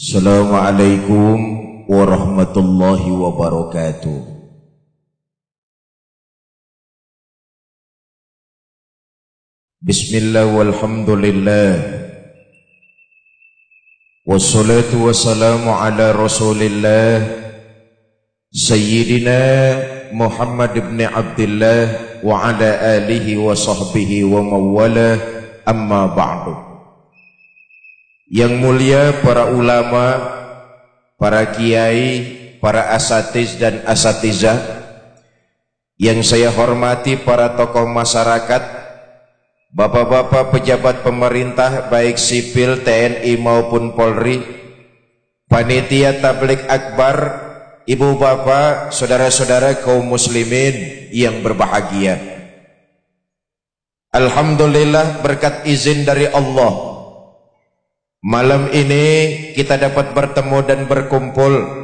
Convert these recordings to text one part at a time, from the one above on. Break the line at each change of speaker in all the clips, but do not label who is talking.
Assalamualaikum warahmatullahi wabarakatuh. Bismillah walhamdulillah Wassalatu wassalamu ala rasulillah Sayyidina Muhammad ibn Abdullah Wa ala alihi wa sahbihi wa mawala Amma ba'du Yang mulia para ulama Para kiai Para asatiz dan asatizah Yang saya hormati para tokoh masyarakat Bapak-bapak pejabat pemerintah baik sipil, TNI maupun Polri, panitia tablik akbar, ibu bapak, saudara-saudara kaum muslimin yang berbahagia. Alhamdulillah berkat izin dari Allah. Malam ini kita dapat bertemu dan berkumpul.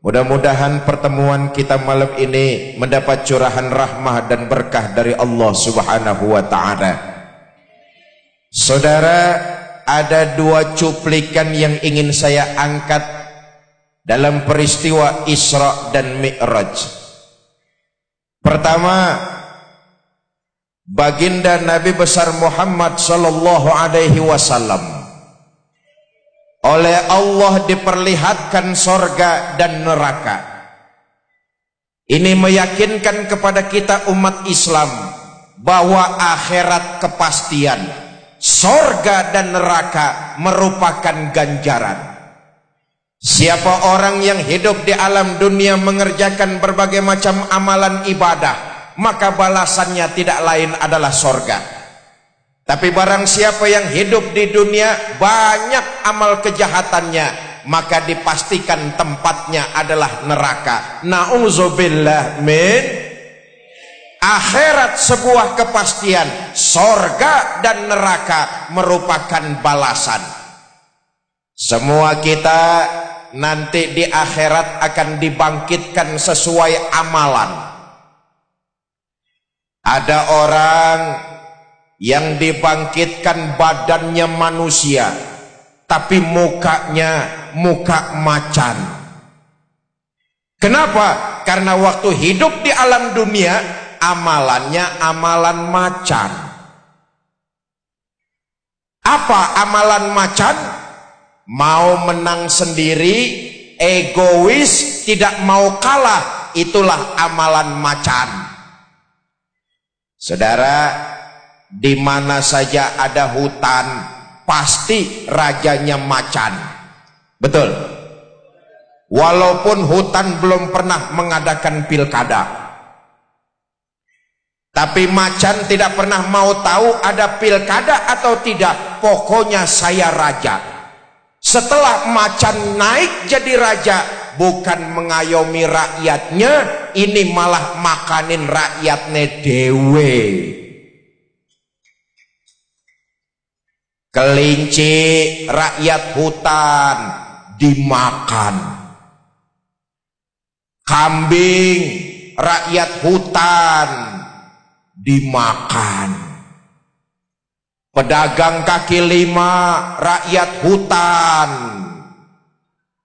Mudah-mudahan pertemuan kita malam ini mendapat curahan rahmah dan berkah dari Allah Subhanahu wa taala. Saudara, ada dua cuplikan yang ingin saya angkat dalam peristiwa Isra dan Mi'raj. Pertama, baginda Nabi besar Muhammad sallallahu alaihi wasallam oleh Allah diperlihatkan sorga dan neraka. Ini meyakinkan kepada kita umat Islam bahwa akhirat kepastian, sorga dan neraka merupakan ganjaran. Siapa orang yang hidup di alam dunia mengerjakan berbagai macam amalan ibadah, maka balasannya tidak lain adalah sorga. Tapi barang siapa yang hidup di dunia banyak amal kejahatannya, maka dipastikan tempatnya adalah neraka. Nauzubillah min akhirat sebuah kepastian, sorga dan neraka merupakan balasan. Semua kita nanti di akhirat akan dibangkitkan sesuai amalan. Ada orang yang dibangkitkan badannya manusia tapi mukanya muka macan kenapa? karena waktu hidup di alam dunia amalannya amalan macan apa amalan macan? mau menang sendiri egois tidak mau kalah itulah amalan macan saudara di mana saja ada hutan pasti rajanya macan. Betul? Walaupun hutan belum pernah mengadakan pilkada. Tapi macan tidak pernah mau tahu ada pilkada atau tidak. Pokoknya saya raja. Setelah macan naik jadi raja bukan mengayomi rakyatnya ini malah makanin rakyatnya dewe kelinci rakyat hutan dimakan. Kambing rakyat hutan dimakan. Pedagang kaki lima rakyat hutan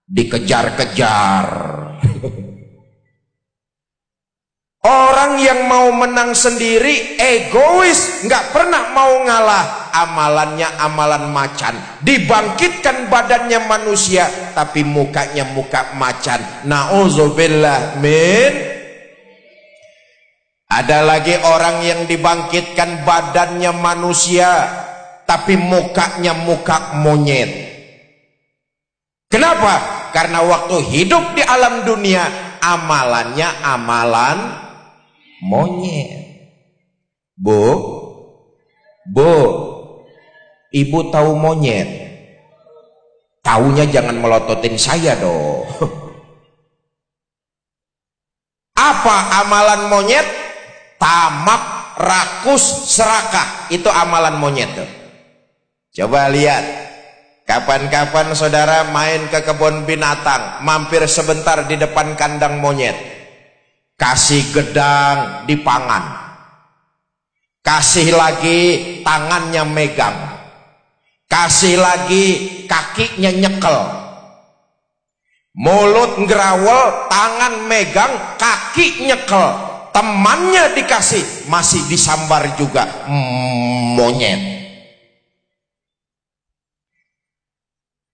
dikejar-kejar Orang yang mau menang sendiri egois, nggak pernah mau ngalah. Amalannya amalan macan. Dibangkitkan badannya manusia, tapi mukanya muka macan. Nauzubillah min. Ada lagi orang yang dibangkitkan badannya manusia, tapi mukanya muka monyet. Kenapa? Karena waktu hidup di alam dunia, amalannya amalan monyet. Bu, bu, ibu tahu monyet? Taunya jangan melototin saya dong. Apa amalan monyet? Tamak, rakus, serakah. Itu amalan monyet tuh. Coba lihat. Kapan-kapan saudara main ke kebun binatang, mampir sebentar di depan kandang monyet kasih gedang dipangan kasih lagi tangannya megang. Kasih lagi kakinya nyekel. Mulut ngerawel tangan megang kaki nyekel. Temannya dikasih masih disambar juga. Monyet.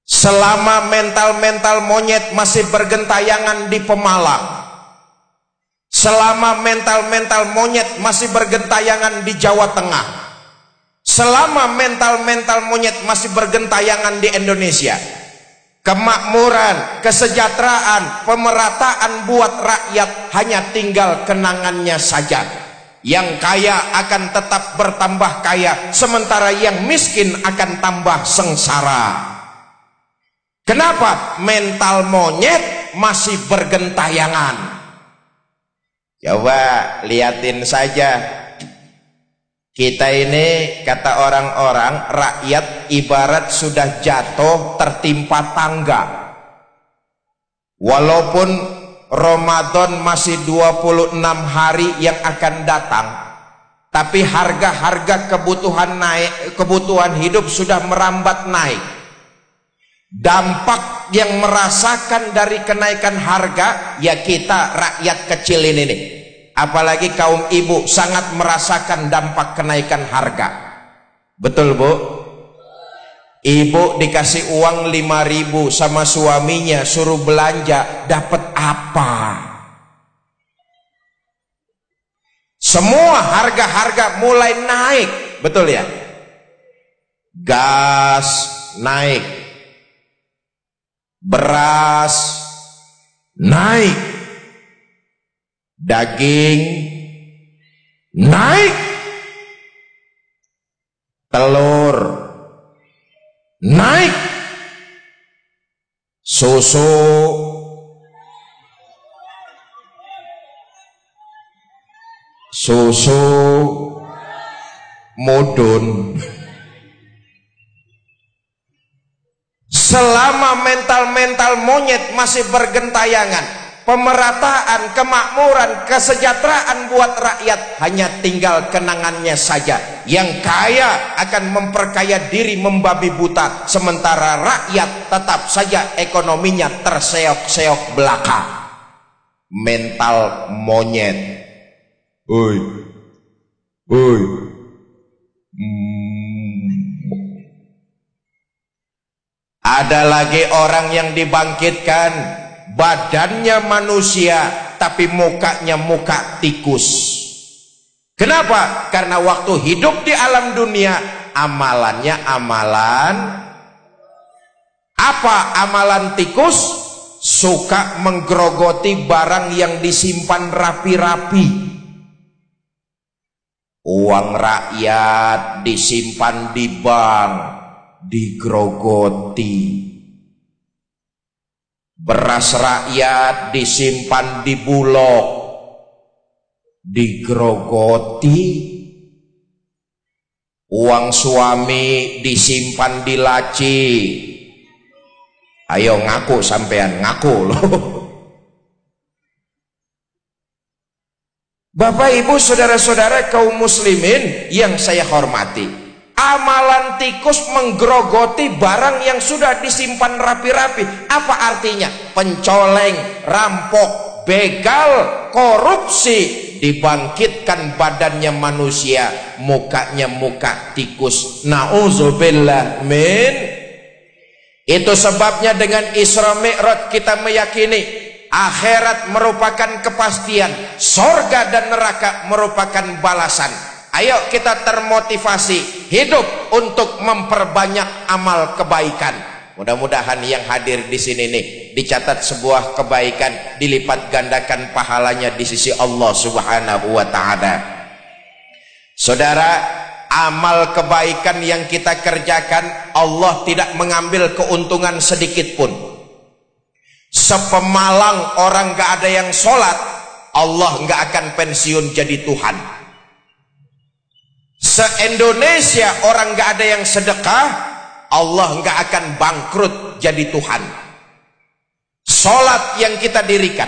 Selama mental-mental monyet masih bergentayangan di Pemalang selama mental-mental monyet masih bergentayangan di Jawa Tengah. Selama mental-mental monyet masih bergentayangan di Indonesia. Kemakmuran, kesejahteraan, pemerataan buat rakyat hanya tinggal kenangannya saja. Yang kaya akan tetap bertambah kaya sementara yang miskin akan tambah sengsara. Kenapa? mental monyet masih bergentayangan Coba liatin saja. Kita ini kata orang-orang rakyat ibarat sudah jatuh tertimpa tangga. Walaupun Ramadan masih 26 hari yang akan datang, tapi harga-harga kebutuhan naik, kebutuhan hidup sudah merambat naik. Dampak yang merasakan dari kenaikan harga ya kita rakyat kecil ini nih. Apalagi kaum ibu sangat merasakan dampak kenaikan harga. Betul, Bu? Ibu dikasih uang 5000 sama suaminya suruh belanja, dapat apa? Semua harga-harga mulai naik, betul ya? Gas naik, beras naik. Daging naik. Telur naik. Susu susu mudun selama mental-mental monyet masih bergentayangan pemerataan, kemakmuran, kesejahteraan buat rakyat hanya tinggal kenangannya saja. Yang kaya akan memperkaya diri membabi buta sementara rakyat tetap saja ekonominya terseok-seok belaka. Mental monyet. Oi. Oi Ada lagi orang yang dibangkitkan badannya manusia tapi mukanya muka tikus. Kenapa? Karena waktu hidup di alam dunia amalannya amalan apa amalan tikus? Suka menggerogoti barang yang disimpan rapi-rapi. Uang rakyat disimpan di bank digrogoti. Beras rakyat disimpan di bulog. Digrogoti. Uang suami disimpan di laci. Ayo ngaku sampean ngaku loh. Bapak ibu saudara-saudara kaum muslimin yang saya hormati Amalan tikus menggerogoti barang yang sudah disimpan rapi-rapi. Apa artinya? Pencoleng, rampok, begal, korupsi. Dibangkitkan badannya manusia, mukanya muka tikus. Nauzubillah min. Itu sebabnya dengan Isra Mi'raj kita meyakini akhirat merupakan kepastian, sorga dan neraka merupakan balasan Ayo kita termotivasi hidup untuk memperbanyak amal kebaikan. Mudah-mudahan yang hadir di sini nih dicatat sebuah kebaikan dilipat gandakan pahalanya di sisi Allah Subhanahu wa taala. Saudara, amal kebaikan yang kita kerjakan Allah tidak mengambil keuntungan sedikit pun. Sepemalang orang gak ada yang sholat, Allah gak akan pensiun jadi Tuhan. Se-Indonesia orang gak ada yang sedekah, Allah gak akan bangkrut jadi Tuhan. Salat yang kita dirikan,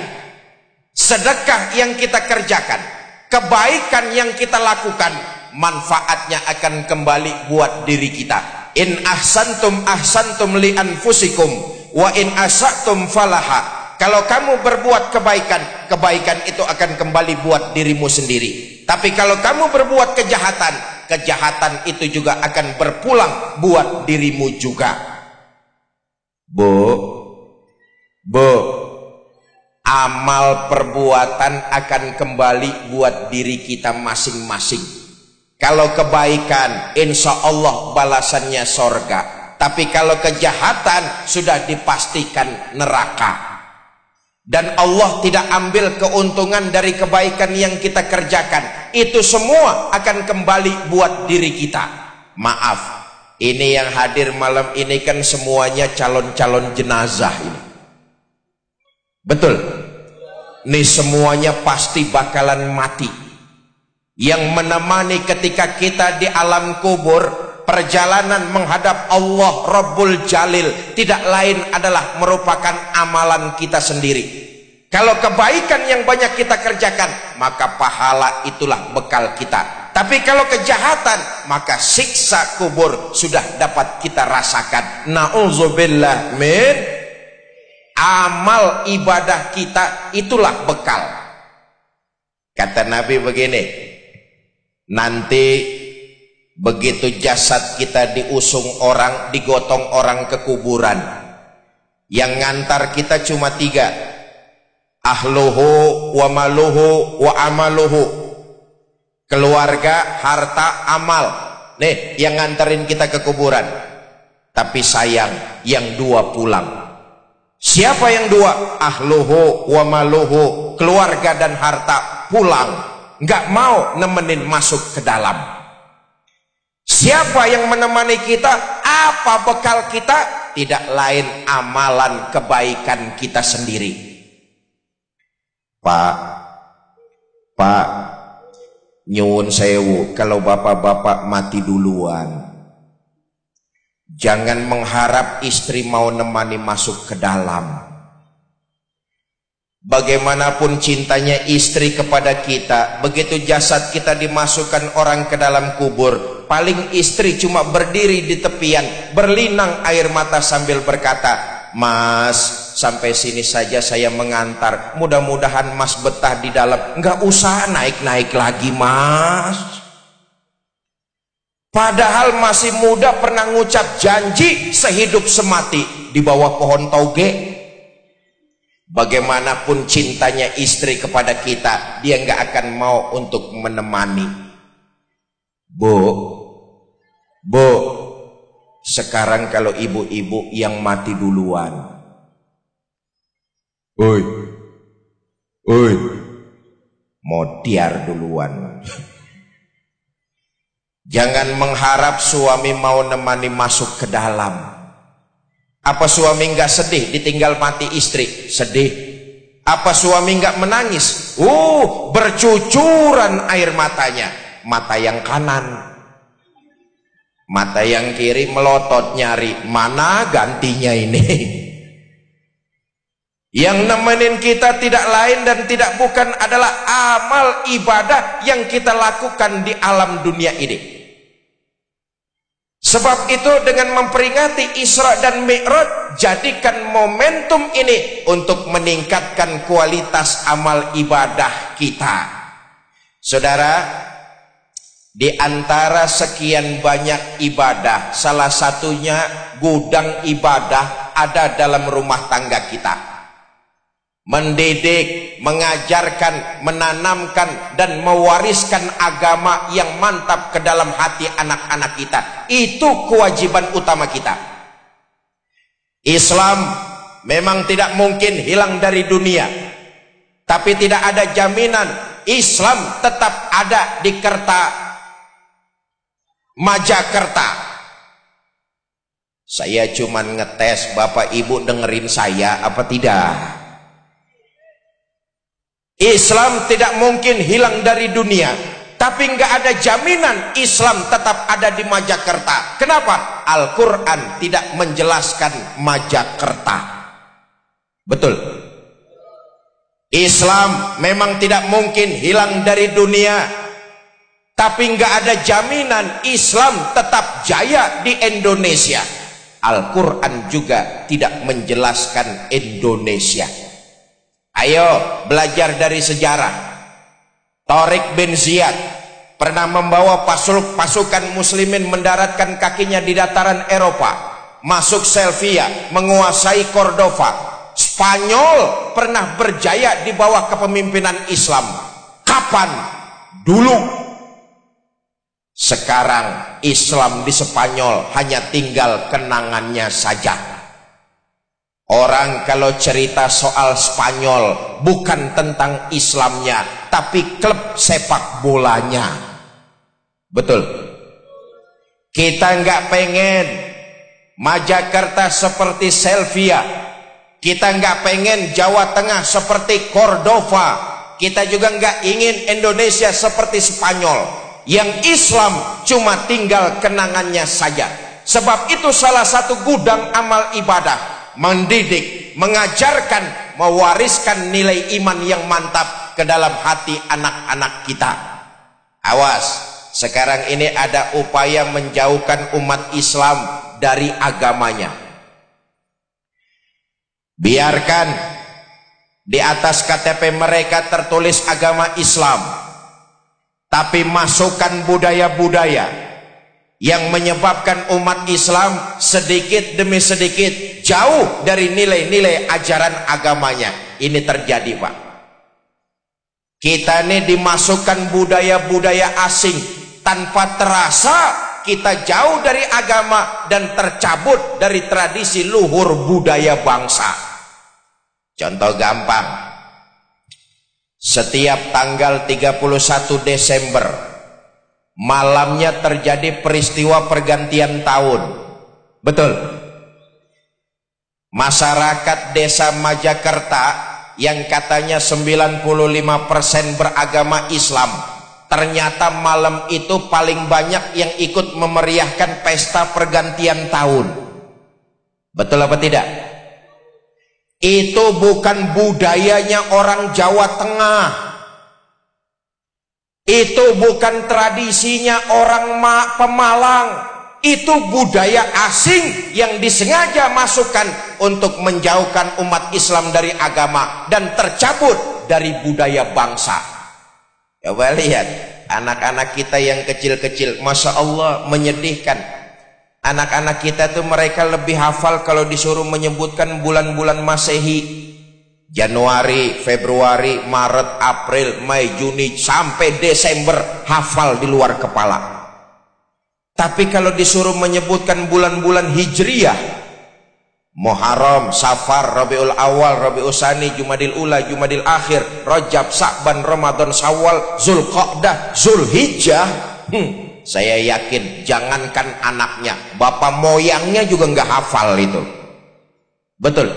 sedekah yang kita kerjakan, kebaikan yang kita lakukan, manfaatnya akan kembali buat diri kita. In ahsantum ahsantum li anfusikum wa in asatum falaha kalau kamu berbuat kebaikan kebaikan itu akan kembali buat dirimu sendiri tapi kalau kamu berbuat kejahatan kejahatan itu juga akan berpulang buat dirimu juga bu bu amal perbuatan akan kembali buat diri kita masing-masing kalau kebaikan, insya Allah balasannya sorga. Tapi kalau kejahatan, sudah dipastikan neraka. Dan Allah tidak ambil keuntungan dari kebaikan yang kita kerjakan. Itu semua akan kembali buat diri kita. Maaf, ini yang hadir malam ini kan semuanya calon-calon jenazah ini. Betul? Ini semuanya pasti bakalan mati yang menemani ketika kita di alam kubur perjalanan menghadap Allah Rabbul Jalil tidak lain adalah merupakan amalan kita sendiri. Kalau kebaikan yang banyak kita kerjakan maka pahala itulah bekal kita. Tapi kalau kejahatan maka siksa kubur sudah dapat kita rasakan. Na'udzubillah min. Amal ibadah kita itulah bekal. Kata Nabi begini Nanti begitu jasad kita diusung orang, digotong orang ke kuburan. Yang ngantar kita cuma tiga. Ahluhu wa maluhu wa amaluhu. Keluarga, harta, amal. Nih, yang nganterin kita ke kuburan. Tapi sayang, yang dua pulang. Siapa yang dua? Ahluhu wa maluhu. Keluarga dan harta pulang nggak mau nemenin masuk ke dalam. Siapa yang menemani kita? Apa bekal kita? Tidak lain amalan kebaikan kita sendiri. Pak, Pak, nyuwun sewu, kalau bapak-bapak mati duluan, jangan mengharap istri mau nemani masuk ke dalam. Bagaimanapun cintanya istri kepada kita, begitu jasad kita dimasukkan orang ke dalam kubur, paling istri cuma berdiri di tepian, berlinang air mata sambil berkata, Mas, sampai sini saja saya mengantar. Mudah-mudahan Mas betah di dalam. Enggak usah naik-naik lagi, Mas. Padahal masih muda pernah ngucap janji sehidup semati di bawah pohon tauge Bagaimanapun cintanya istri kepada kita, dia nggak akan mau untuk menemani. Bu, bu, sekarang kalau ibu-ibu yang mati duluan, oi, oi, mau tiar duluan. Jangan mengharap suami mau nemani masuk ke dalam. Apa suami nggak sedih ditinggal mati istri? Sedih. Apa suami nggak menangis? Uh, bercucuran air matanya. Mata yang kanan. Mata yang kiri melotot nyari. Mana gantinya ini? Yang nemenin kita tidak lain dan tidak bukan adalah amal ibadah yang kita lakukan di alam dunia ini. Sebab itu dengan memperingati Isra dan Mi'raj jadikan momentum ini untuk meningkatkan kualitas amal ibadah kita. Saudara, di antara sekian banyak ibadah, salah satunya gudang ibadah ada dalam rumah tangga kita mendidik, mengajarkan, menanamkan dan mewariskan agama yang mantap ke dalam hati anak-anak kita. Itu kewajiban utama kita. Islam memang tidak mungkin hilang dari dunia. Tapi tidak ada jaminan Islam tetap ada di kerta Majakerta. Saya cuman ngetes Bapak Ibu dengerin saya apa tidak? Islam tidak mungkin hilang dari dunia tapi nggak ada jaminan Islam tetap ada di Majakerta kenapa? Al-Quran tidak menjelaskan Majakerta betul Islam memang tidak mungkin hilang dari dunia tapi nggak ada jaminan Islam tetap jaya di Indonesia Al-Quran juga tidak menjelaskan Indonesia. Ayo belajar dari sejarah. Torik bin Ziyad pernah membawa pasukan muslimin mendaratkan kakinya di dataran Eropa. Masuk Selvia, menguasai Cordova. Spanyol pernah berjaya di bawah kepemimpinan Islam. Kapan? Dulu sekarang Islam di Spanyol hanya tinggal kenangannya saja. Orang kalau cerita soal Spanyol bukan tentang Islamnya, tapi klub sepak bolanya. Betul. Kita nggak pengen Majakarta seperti Selvia. Kita nggak pengen Jawa Tengah seperti Cordova. Kita juga nggak ingin Indonesia seperti Spanyol yang Islam cuma tinggal kenangannya saja. Sebab itu salah satu gudang amal ibadah mendidik, mengajarkan, mewariskan nilai iman yang mantap ke dalam hati anak-anak kita. Awas sekarang ini ada upaya menjauhkan umat Islam dari agamanya. Biarkan di atas KTP mereka tertulis agama Islam tapi masukkan budaya-budaya yang menyebabkan umat Islam sedikit demi sedikit jauh dari nilai-nilai ajaran agamanya. Ini terjadi, Pak. Kita ini dimasukkan budaya-budaya asing tanpa terasa kita jauh dari agama dan tercabut dari tradisi luhur budaya bangsa. Contoh gampang, setiap tanggal 31 Desember malamnya terjadi peristiwa pergantian tahun. Betul. Masyarakat desa Majakerta yang katanya 95% beragama Islam ternyata malam itu paling banyak yang ikut memeriahkan pesta pergantian tahun. Betul apa tidak? Itu bukan budayanya orang Jawa Tengah. Itu bukan tradisinya orang Pemalang. Itu budaya asing yang disengaja masukkan untuk menjauhkan umat Islam dari agama dan tercabut dari budaya bangsa. Coba lihat anak-anak kita yang kecil-kecil, masya Allah menyedihkan Anak-anak kita tuh mereka lebih hafal kalau disuruh menyebutkan bulan-bulan Masehi. Januari, Februari, Maret, April, Mei, Juni sampai Desember hafal di luar kepala. Tapi kalau disuruh menyebutkan bulan-bulan Hijriyah, Muharram, Safar, Rabiul Awal, Rabiul Sani, Jumadil Ula, Jumadil Akhir, Rajab, Sa'ban, Ramadan, Syawal, Zulqa'dah, Zulhijjah, hmm, saya yakin jangankan anaknya bapak moyangnya juga nggak hafal itu. Betul?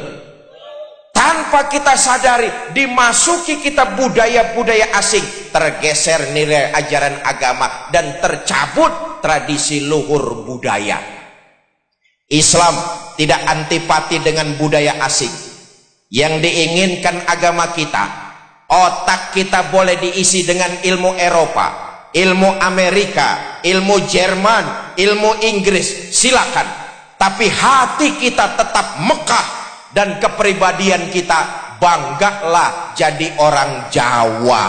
Tanpa kita sadari dimasuki kita budaya-budaya asing tergeser nilai ajaran agama dan tercabut tradisi luhur budaya. Islam tidak antipati dengan budaya asing. Yang diinginkan agama kita otak kita boleh diisi dengan ilmu Eropa ilmu Amerika, ilmu Jerman, ilmu Inggris, silakan. Tapi hati kita tetap Mekah dan kepribadian kita banggalah jadi orang Jawa.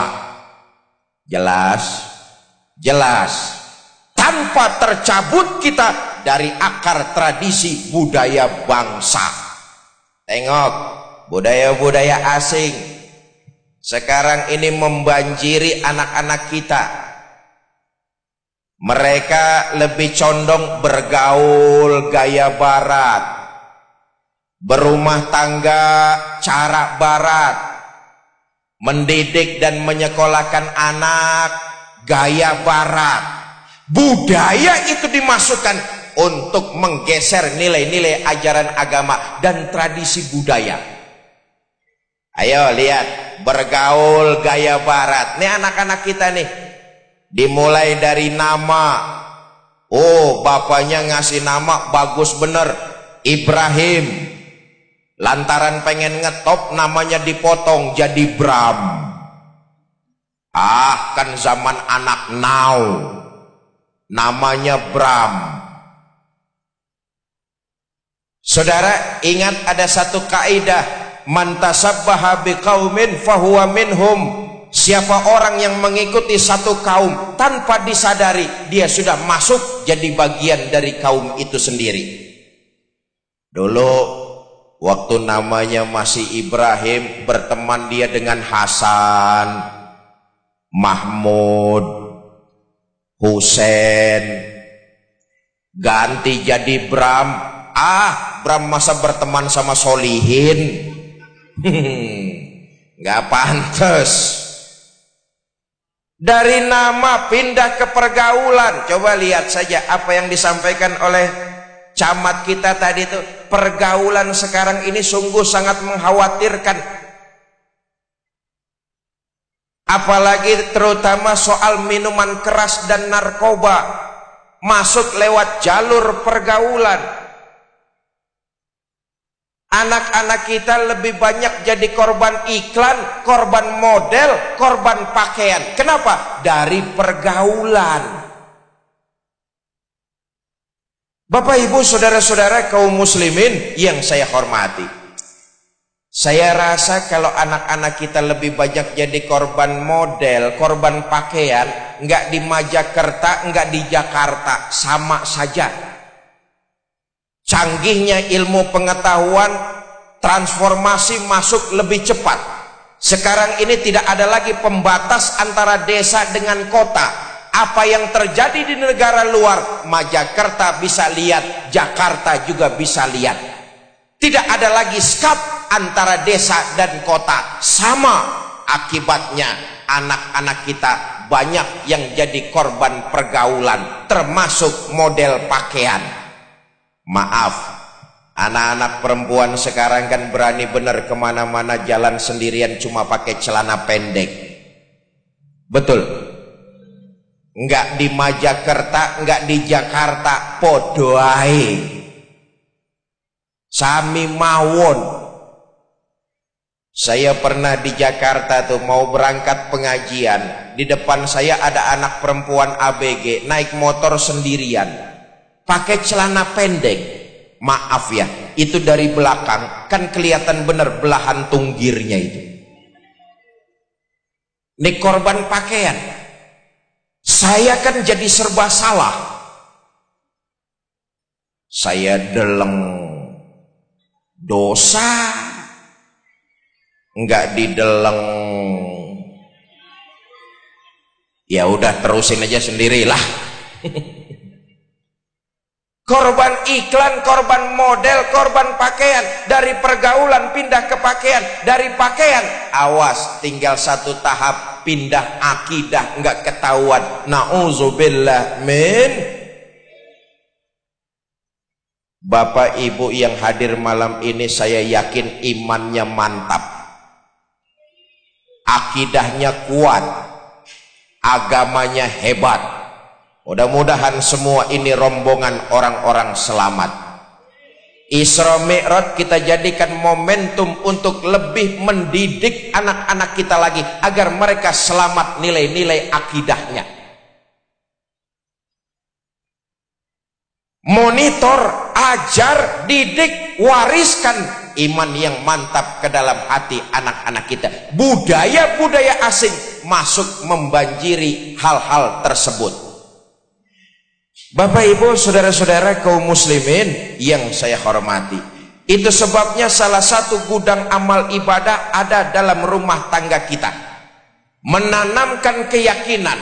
Jelas? Jelas. Tanpa tercabut kita dari akar tradisi budaya bangsa. Tengok, budaya-budaya asing sekarang ini membanjiri anak-anak kita mereka lebih condong bergaul gaya barat. Berumah tangga cara barat. Mendidik dan menyekolahkan anak gaya barat. Budaya itu dimasukkan untuk menggeser nilai-nilai ajaran agama dan tradisi budaya. Ayo lihat, bergaul gaya barat. Nih anak-anak kita nih, dimulai dari nama. Oh bapaknya ngasih nama bagus bener. Ibrahim. Lantaran pengen ngetop namanya dipotong jadi Bram. Ah kan zaman anak now namanya Bram. Saudara ingat ada satu kaidah. Man tasabbaha biqaumin fahuwa minhum siapa orang yang mengikuti satu kaum tanpa disadari dia sudah masuk jadi bagian dari kaum itu sendiri. Dulu waktu namanya masih Ibrahim berteman dia dengan Hasan Mahmud Husain ganti jadi Bram. Ah Bram masa berteman sama Solihin? Nggak pantas dari nama pindah ke pergaulan. Coba lihat saja apa yang disampaikan oleh camat kita tadi itu. Pergaulan sekarang ini sungguh sangat mengkhawatirkan. Apalagi terutama soal minuman keras dan narkoba. Masuk lewat jalur pergaulan anak-anak kita lebih banyak jadi korban iklan korban model korban pakaian kenapa? dari pergaulan Bapak ibu saudara-saudara kaum muslimin yang saya hormati saya rasa kalau anak-anak kita lebih banyak jadi korban model, korban pakaian, nggak di Majakerta, nggak di Jakarta, sama saja. Canggihnya ilmu pengetahuan, transformasi masuk lebih cepat. Sekarang ini tidak ada lagi pembatas antara desa dengan kota. Apa yang terjadi di negara luar, Majakerta bisa lihat, Jakarta juga bisa lihat. Tidak ada lagi skat antara desa dan kota sama akibatnya anak-anak kita banyak yang jadi korban pergaulan termasuk model pakaian maaf anak-anak perempuan sekarang kan berani benar ke mana-mana jalan sendirian cuma pakai celana pendek betul enggak di Majakerta enggak di Jakarta podoai sami mawon saya pernah di Jakarta tuh mau berangkat pengajian. Di depan saya ada anak perempuan ABG naik motor sendirian. Pakai celana pendek. Maaf ya, itu dari belakang kan kelihatan benar belahan tunggirnya itu. Ini korban pakaian. Saya kan jadi serba salah. Saya deleng dosa enggak dideleng ya udah terusin aja sendirilah korban iklan, korban model, korban pakaian. Dari pergaulan pindah ke pakaian. Dari pakaian awas tinggal satu tahap pindah akidah enggak ketahuan. Na'udzubillah min. Bapak Ibu yang hadir malam ini saya yakin imannya mantap. Akidahnya kuat. Agamanya hebat mudah-mudahan semua ini rombongan orang-orang selamat. Isra Mi'raj kita jadikan momentum untuk lebih mendidik anak-anak kita lagi agar mereka selamat nilai-nilai akidahnya. Monitor, ajar, didik, wariskan iman yang mantap ke dalam hati anak-anak kita. Budaya-budaya asing masuk membanjiri hal-hal tersebut Bapak Ibu saudara-saudara kaum muslimin yang saya hormati. Itu sebabnya salah satu gudang amal ibadah ada dalam rumah tangga kita. Menanamkan keyakinan.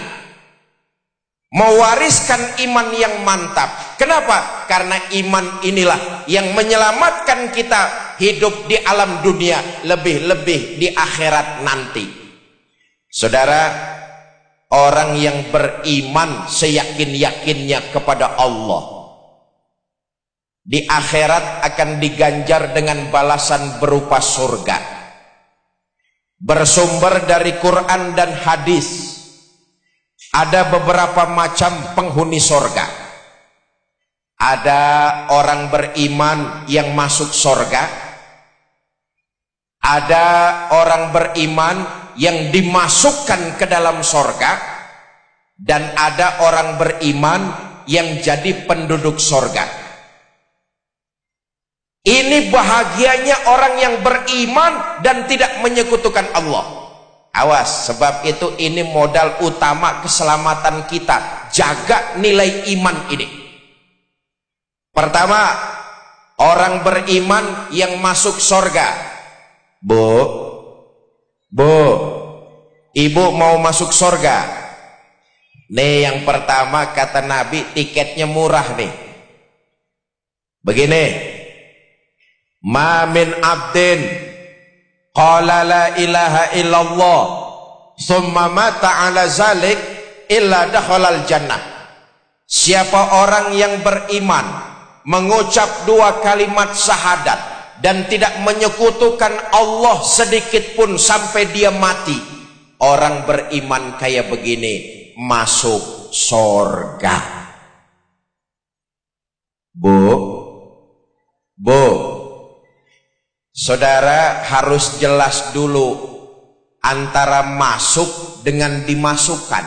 Mewariskan iman yang mantap. Kenapa? karena iman inilah yang menyelamatkan kita hidup di alam dunia lebih-lebih di akhirat nanti. Saudara orang yang beriman seyakin-yakinnya kepada Allah. Di akhirat akan diganjar dengan balasan berupa surga. Bersumber dari Quran dan hadis ada beberapa macam penghuni surga ada orang beriman yang masuk surga ada orang beriman yang dimasukkan ke dalam sorga dan ada orang beriman yang jadi penduduk sorga Ini bahagianya orang yang beriman dan tidak menyekutukan Allah. Awas, sebab itu ini modal utama keselamatan kita. Jaga nilai iman ini. Pertama, orang beriman yang masuk sorga. Bu, bu, ibu mau masuk sorga. Nih yang pertama kata Nabi tiketnya murah nih. Begini, ma min abdin qala la ilaha illallah summa mata ala zalik illa dakhalal jannah siapa orang yang beriman mengucap dua kalimat syahadat dan tidak menyekutukan Allah sedikit pun sampai dia mati orang beriman kayak begini masuk sorga bu bu Saudara harus jelas dulu antara masuk dengan dimasukkan.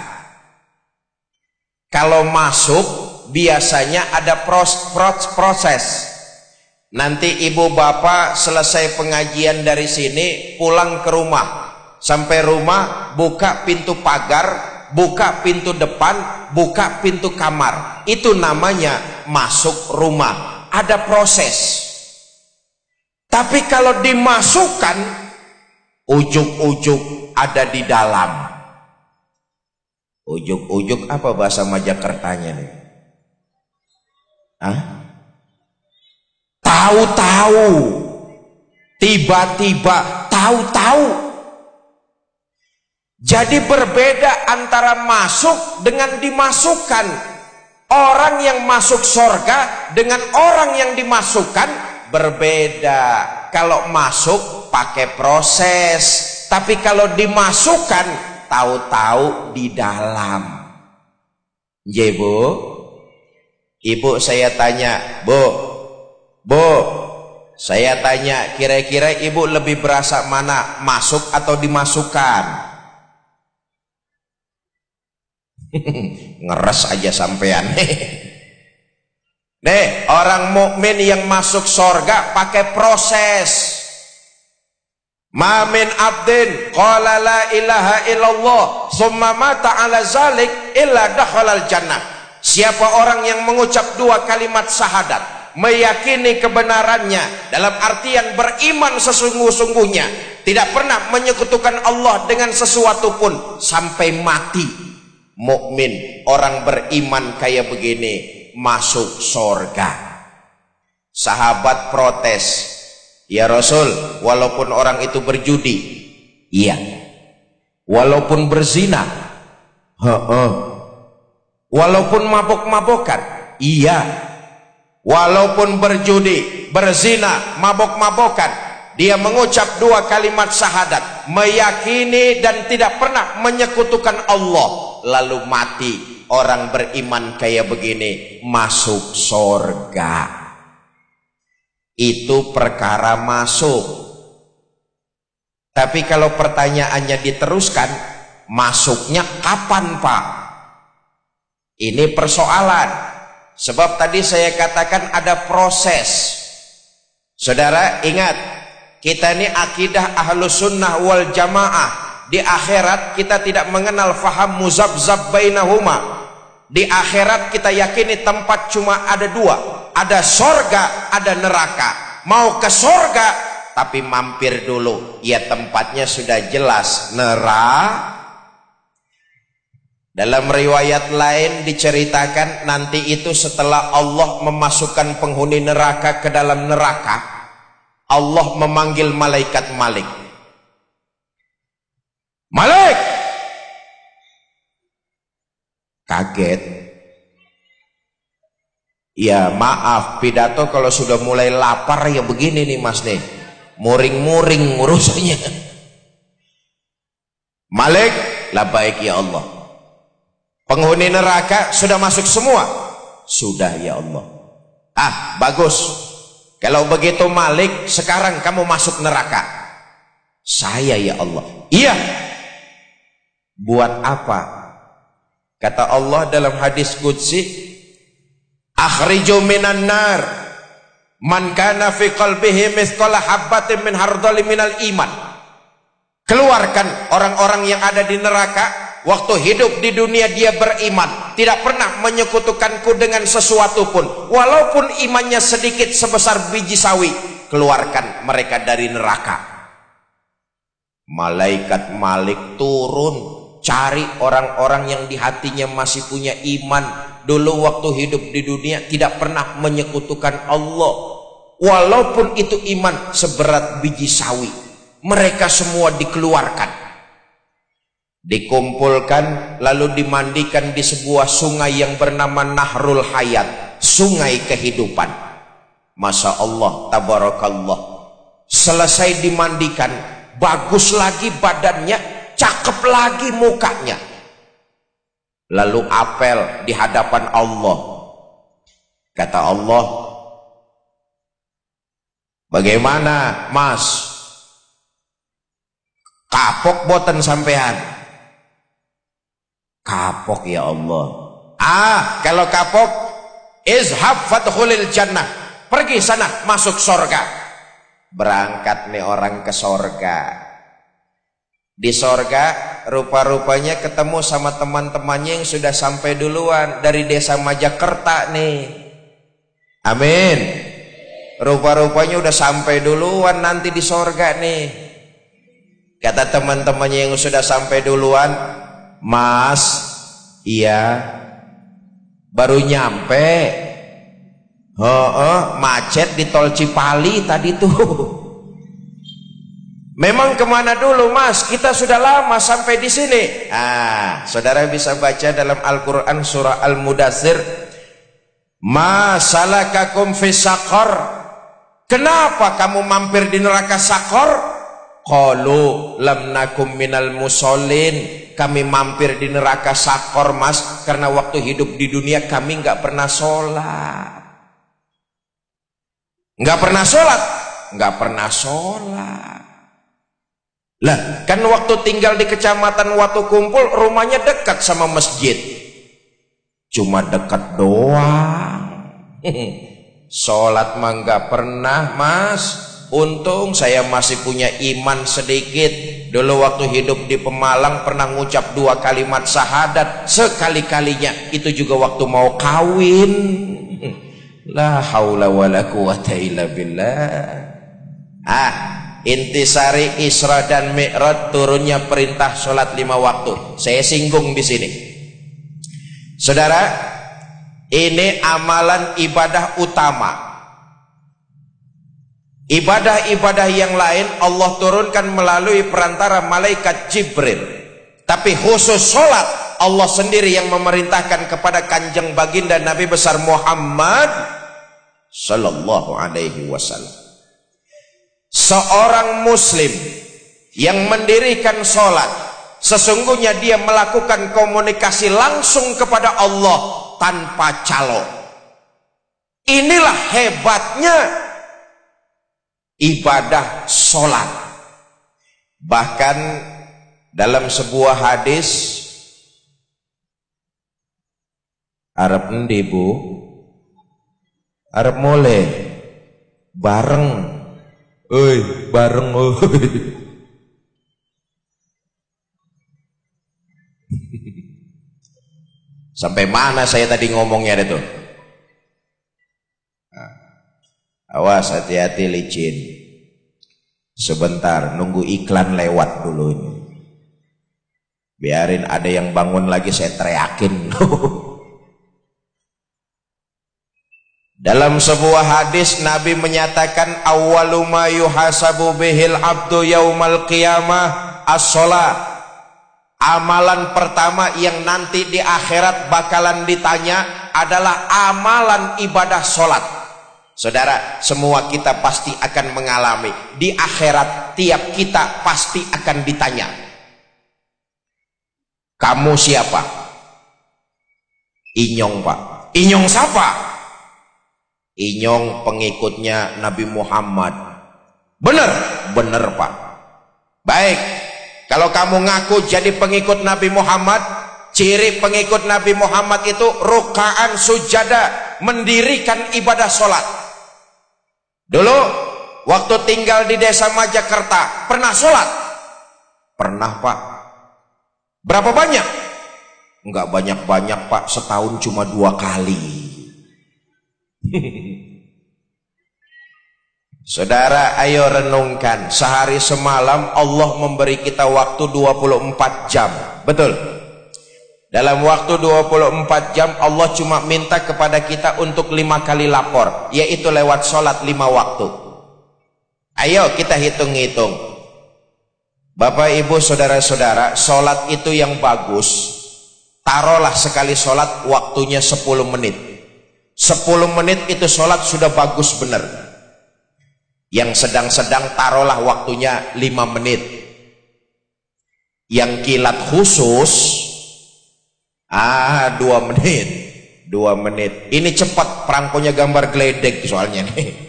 Kalau masuk biasanya ada proses. Nanti ibu bapak selesai pengajian dari sini pulang ke rumah. Sampai rumah buka pintu pagar, buka pintu depan, buka pintu kamar. Itu namanya masuk rumah. Ada proses. Tapi kalau dimasukkan, ujuk-ujuk ada di dalam. Ujuk-ujuk apa bahasa Majakertanya nih? Hah? Tahu-tahu. Tiba-tiba tahu-tahu. Jadi berbeda antara masuk dengan dimasukkan. Orang yang masuk sorga dengan orang yang dimasukkan berbeda. Kalau masuk pakai proses, tapi kalau dimasukkan tahu-tahu di dalam. Ya, Bu. Ibu saya tanya, Bu. Bu, saya tanya, kira-kira ibu lebih berasa mana masuk atau dimasukkan? Ngeres aja sampean. Nih, orang mukmin yang masuk sorga pakai proses. Mamin abdin qala la ilaha illallah summa mata ala zalik illa dakhalal jannah. Siapa orang yang mengucap dua kalimat syahadat, meyakini kebenarannya dalam artian beriman sesungguh-sungguhnya, tidak pernah menyekutukan Allah dengan sesuatu pun sampai mati. Mukmin, orang beriman kayak begini, masuk sorga. Sahabat protes, ya Rasul, walaupun orang itu berjudi, iya. Walaupun berzina, he -he. walaupun mabok-mabokan, iya. Walaupun berjudi, berzina, mabok-mabokan, dia mengucap dua kalimat syahadat, meyakini dan tidak pernah menyekutukan Allah, lalu mati. Orang beriman kayak begini masuk sorga. Itu perkara masuk. Tapi kalau pertanyaannya diteruskan masuknya kapan pak? Ini persoalan sebab tadi saya katakan ada proses saudara ingat kita ini akidah ahlus sunnah wal jamaah di akhirat kita tidak mengenal faham muzabzab bainahuma di akhirat kita yakini tempat cuma ada dua. Ada sorga, ada neraka. Mau ke sorga, tapi mampir dulu. Ya tempatnya sudah jelas. Neraka. Dalam riwayat lain diceritakan nanti itu setelah Allah memasukkan penghuni neraka ke dalam neraka. Allah memanggil malaikat Malik. Malik! kaget ya maaf pidato kalau sudah mulai lapar ya begini nih mas nih muring-muring urusannya Malik lah baik ya Allah penghuni neraka sudah masuk semua. Sudah ya Allah. Ah bagus. Kalau begitu Malik sekarang kamu masuk neraka. Saya ya Allah. Iya. Buat apa? Kata Allah dalam hadis Qudsi, "Akhriju minan nar. Man kana fi qalbihi mithqala habbatin min hardali minal iman. Keluarkan orang-orang yang ada di neraka Waktu hidup di dunia dia beriman, tidak pernah menyekutukanku dengan sesuatu pun. Walaupun imannya sedikit sebesar biji sawi, keluarkan mereka dari neraka. Malaikat Malik turun cari orang-orang yang di hatinya masih punya iman. Dulu waktu hidup di dunia tidak pernah menyekutukan Allah. Walaupun itu iman seberat biji sawi. Mereka semua dikeluarkan dikumpulkan lalu dimandikan di sebuah sungai yang bernama Nahrul Hayat sungai kehidupan. Masya Allah tabarakallah. Selesai dimandikan bagus lagi badannya cakep lagi mukanya. Lalu apel di hadapan Allah. Kata Allah bagaimana mas? Kapok boten sampean Kapok ya Allah. Ah, kalau kapok, izhab fadkhulil jannah. Pergi sana, masuk sorga. Berangkat nih orang ke sorga. Di sorga, rupa-rupanya ketemu sama teman-temannya yang sudah sampai duluan dari desa Majakerta nih. Amin. Rupa-rupanya udah sampai duluan nanti di sorga nih. Kata teman-temannya yang sudah sampai duluan, Mas, iya, baru nyampe. Oh, macet di tol Cipali tadi tuh. Memang ke mana dulu mas? Kita sudah lama sampai di sini. Ah, saudara bisa baca dalam Al-Quran surah Al-Mudathir. Masalakakum fisakor. Kenapa kamu mampir di neraka sakor? Qalu lam nakum minal musallin. Kami mampir di neraka sakor mas karena waktu hidup di dunia kami nggak pernah sholat. Nggak pernah sholat, nggak pernah sholat. Lah, kan waktu tinggal di kecamatan Watu Kumpul, rumahnya dekat sama masjid. Cuma dekat doang. Sholat mah nggak pernah, mas. Untung saya masih punya iman sedikit. Dulu waktu hidup di Pemalang pernah ngucap dua kalimat syahadat sekali-kalinya. Itu juga waktu mau kawin. La haula wala quwata illa billah. Ah, intisari Isra dan Mi'raj turunnya perintah sholat lima waktu. Saya singgung di sini. Saudara, ini amalan ibadah utama Ibadah-ibadah yang lain Allah turunkan melalui perantara malaikat Jibril. Tapi khusus sholat Allah sendiri yang memerintahkan kepada kanjeng baginda Nabi besar Muhammad Sallallahu alaihi wasallam. Seorang muslim yang mendirikan sholat sesungguhnya dia melakukan komunikasi langsung kepada Allah tanpa calo. Inilah hebatnya ibadah sholat. Bahkan dalam sebuah hadis Arab endi bu? Arab mulai bareng. Oi bareng oi sampai mana saya tadi ngomongnya itu Awas hati-hati licin. Sebentar, nunggu iklan lewat dulu ini. Biarin ada yang bangun lagi saya teriakin. Dalam sebuah hadis Nabi menyatakan awwalu ma yuhasabu bihil abdu yaumal qiyamah as-shalah. Amalan pertama yang nanti di akhirat bakalan ditanya adalah amalan ibadah solat. Saudara, semua kita pasti akan mengalami. Di akhirat, tiap kita pasti akan ditanya. Kamu siapa? Inyong, Pak. Inyong siapa? Inyong pengikutnya Nabi Muhammad. Benar? Benar, Pak. Baik. Kalau kamu ngaku jadi pengikut Nabi Muhammad, ciri pengikut Nabi Muhammad itu rukaan sujada, mendirikan ibadah sholat Dulu waktu tinggal di desa Majakerta, pernah sholat? Pernah pak. Berapa banyak? Enggak banyak-banyak pak, setahun cuma dua kali. Saudara, ayo renungkan. Sehari semalam Allah memberi kita waktu 24 jam. Betul? Dalam waktu 24 jam Allah cuma minta kepada kita untuk lima kali lapor. Yaitu lewat sholat lima waktu. Ayo kita hitung-hitung. Bapak, ibu, saudara-saudara, sholat itu yang bagus. Taruhlah sekali sholat waktunya 10 menit. 10 menit itu sholat sudah bagus benar yang sedang-sedang taruhlah waktunya 5 menit yang kilat khusus ah 2 menit. 2 menit. Ini cepat perangkonya gambar geledek soalnya nih.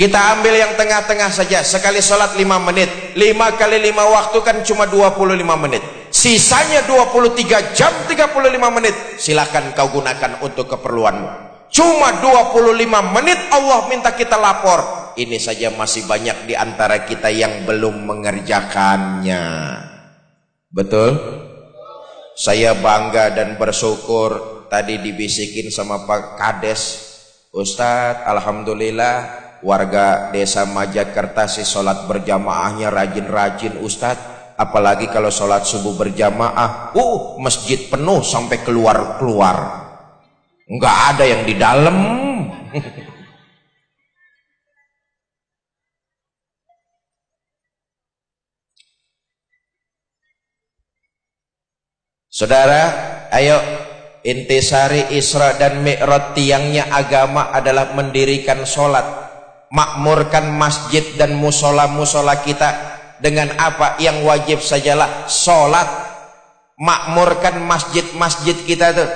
Kita ambil yang tengah-tengah saja. Sekali sholat 5 menit. 5 kali 5 waktu kan cuma 25 menit. Sisanya 23 jam 35 menit. Silakan kau gunakan untuk keperluanmu Cuma 25 menit Allah minta kita lapor. Ini saja masih banyak di antara kita yang belum mengerjakannya. Betul? Saya bangga dan bersyukur tadi dibisikin sama Pak Kades. Ustadz, Alhamdulillah warga desa Majakerta si sholat berjamaahnya rajin-rajin Ustadz. Apalagi kalau sholat subuh berjamaah, uh masjid penuh sampai keluar-keluar. Enggak ada yang di dalam. Saudara, ayo. Intisari Isra dan Mi'raj tiangnya agama adalah mendirikan sholat, makmurkan masjid dan musola-musola kita dengan apa yang wajib sajalah sholat, makmurkan masjid-masjid kita tuh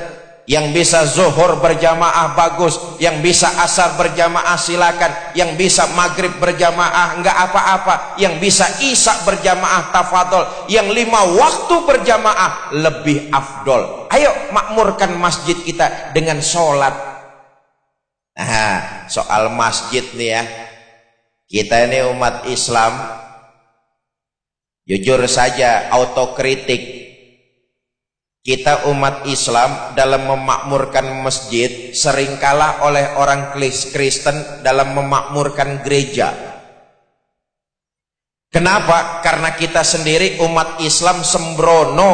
yang bisa zuhur berjamaah bagus yang bisa asar berjamaah silakan yang bisa maghrib berjamaah enggak apa-apa yang bisa isya berjamaah tafadol yang lima waktu berjamaah lebih afdol. Ayo makmurkan masjid kita dengan sholat. Nah soal masjid nih ya. Kita ini umat Islam jujur saja autokritik kita umat Islam dalam memakmurkan masjid seringkala oleh orang Kristen dalam memakmurkan gereja. Kenapa? Karena kita sendiri umat Islam sembrono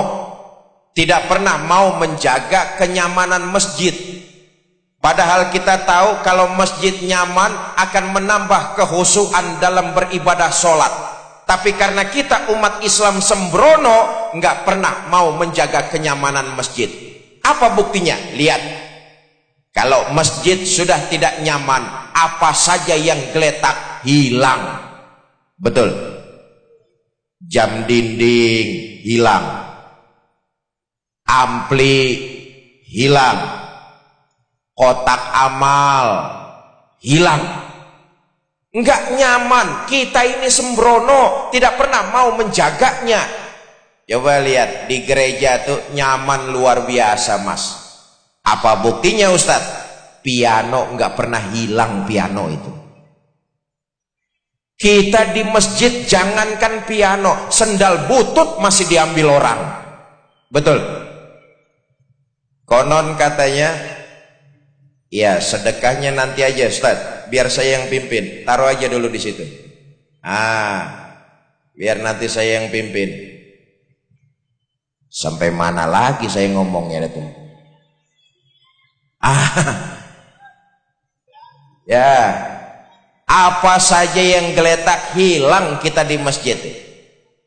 tidak pernah mau menjaga kenyamanan masjid. Padahal kita tahu kalau masjid nyaman akan menambah kehusuan dalam beribadah sholat. Tapi karena kita umat Islam sembrono, nggak pernah mau menjaga kenyamanan masjid. Apa buktinya? Lihat. Kalau masjid sudah tidak nyaman, apa saja yang geletak hilang. Betul. Jam dinding hilang. Ampli hilang. Kotak amal hilang Enggak nyaman. Kita ini sembrono, tidak pernah mau menjaganya. Coba lihat di gereja tuh nyaman luar biasa, Mas. Apa buktinya, Ustadz? Piano enggak pernah hilang piano itu. Kita di masjid jangankan piano, sendal butut masih diambil orang. Betul. Konon katanya, ya sedekahnya nanti aja Ustadz biar saya yang pimpin. Taruh aja dulu di situ. Ah, biar nanti saya yang pimpin. Sampai mana lagi saya ngomongnya itu? Ah, ya, apa saja yang geletak hilang kita di masjid.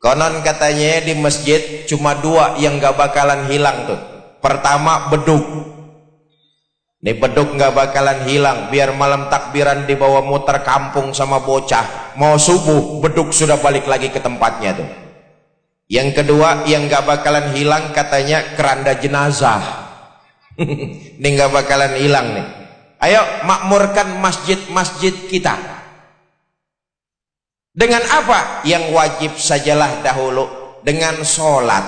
Konon katanya di masjid cuma dua yang gak bakalan hilang tuh. Pertama beduk. Ini beduk nggak bakalan hilang. Biar malam takbiran dibawa muter kampung sama bocah. Mau subuh, beduk sudah balik lagi ke tempatnya tuh. Yang kedua, yang nggak bakalan hilang katanya keranda jenazah. Ini nggak bakalan hilang nih. Ayo makmurkan masjid-masjid kita. Dengan apa? Yang wajib sajalah dahulu. Dengan sholat.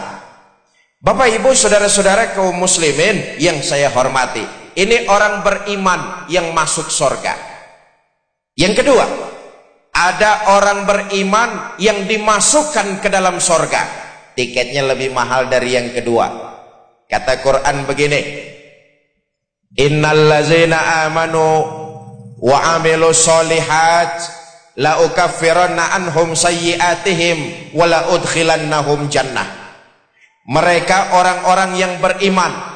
Bapak ibu saudara-saudara kaum muslimin yang saya hormati. Ini orang beriman yang masuk sorga. Yang kedua, ada orang beriman yang dimasukkan ke dalam sorga. Tiketnya lebih mahal dari yang kedua. Kata Quran begini. Innal ladzina amanu wa amilu solihat la ukaffiranna anhum sayyiatihim wa la udkhilannahum jannah. Mereka orang-orang yang beriman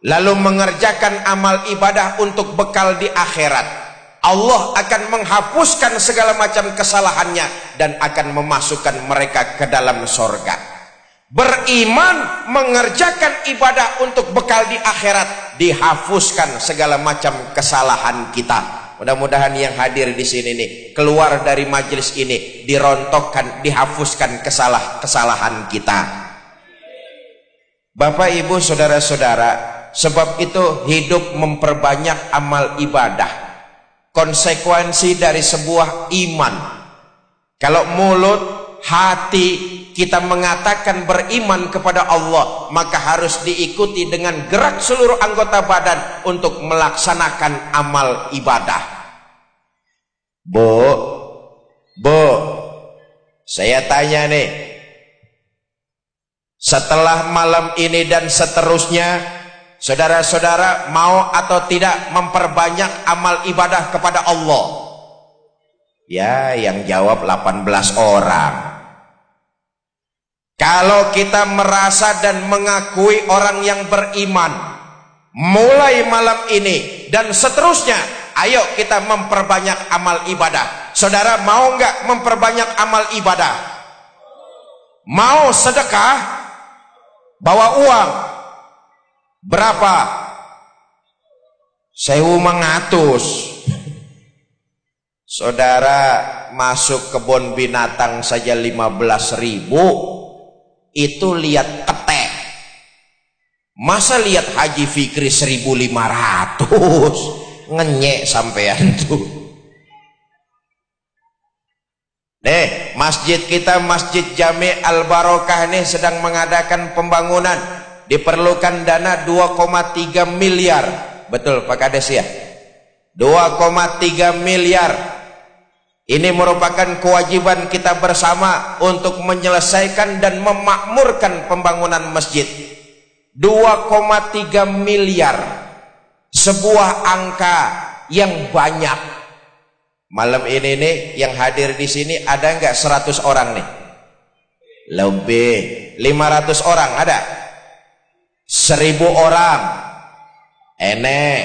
lalu mengerjakan amal ibadah untuk bekal di akhirat. Allah akan menghapuskan segala macam kesalahannya dan akan memasukkan mereka ke dalam sorga. Beriman mengerjakan ibadah untuk bekal di akhirat dihapuskan segala macam kesalahan kita. Mudah-mudahan yang hadir di sini nih keluar dari majelis ini dirontokkan dihapuskan kesalah-kesalahan kita. Bapak ibu saudara-saudara sebab itu hidup memperbanyak amal ibadah konsekuensi dari sebuah iman. Kalau mulut hati kita mengatakan beriman kepada Allah maka harus diikuti dengan gerak seluruh anggota badan untuk melaksanakan amal ibadah. Bu Bu saya tanya nih. Setelah malam ini dan seterusnya Saudara-saudara mau atau tidak memperbanyak amal ibadah kepada Allah? Ya, yang jawab 18 orang. Kalau kita merasa dan mengakui orang yang beriman, mulai malam ini dan seterusnya, ayo kita memperbanyak amal ibadah. Saudara mau nggak memperbanyak amal ibadah? Mau sedekah? Bawa uang, Berapa? Sewu mengatus. Saudara masuk kebun binatang saja 15 ribu. Itu lihat ketek. Masa lihat Haji Fikri 1500? Ngenyek sampean tuh. Nih, masjid kita Masjid Jami Al Barokah ini sedang mengadakan pembangunan diperlukan dana 2,3 miliar. Betul Pak Kades ya? 2,3 miliar. Ini merupakan kewajiban kita bersama untuk menyelesaikan dan memakmurkan pembangunan masjid. 2,3 miliar. Sebuah angka yang banyak. Malam ini nih yang hadir di sini ada nggak 100 orang nih? Lebih 500 orang ada seribu orang. Enek.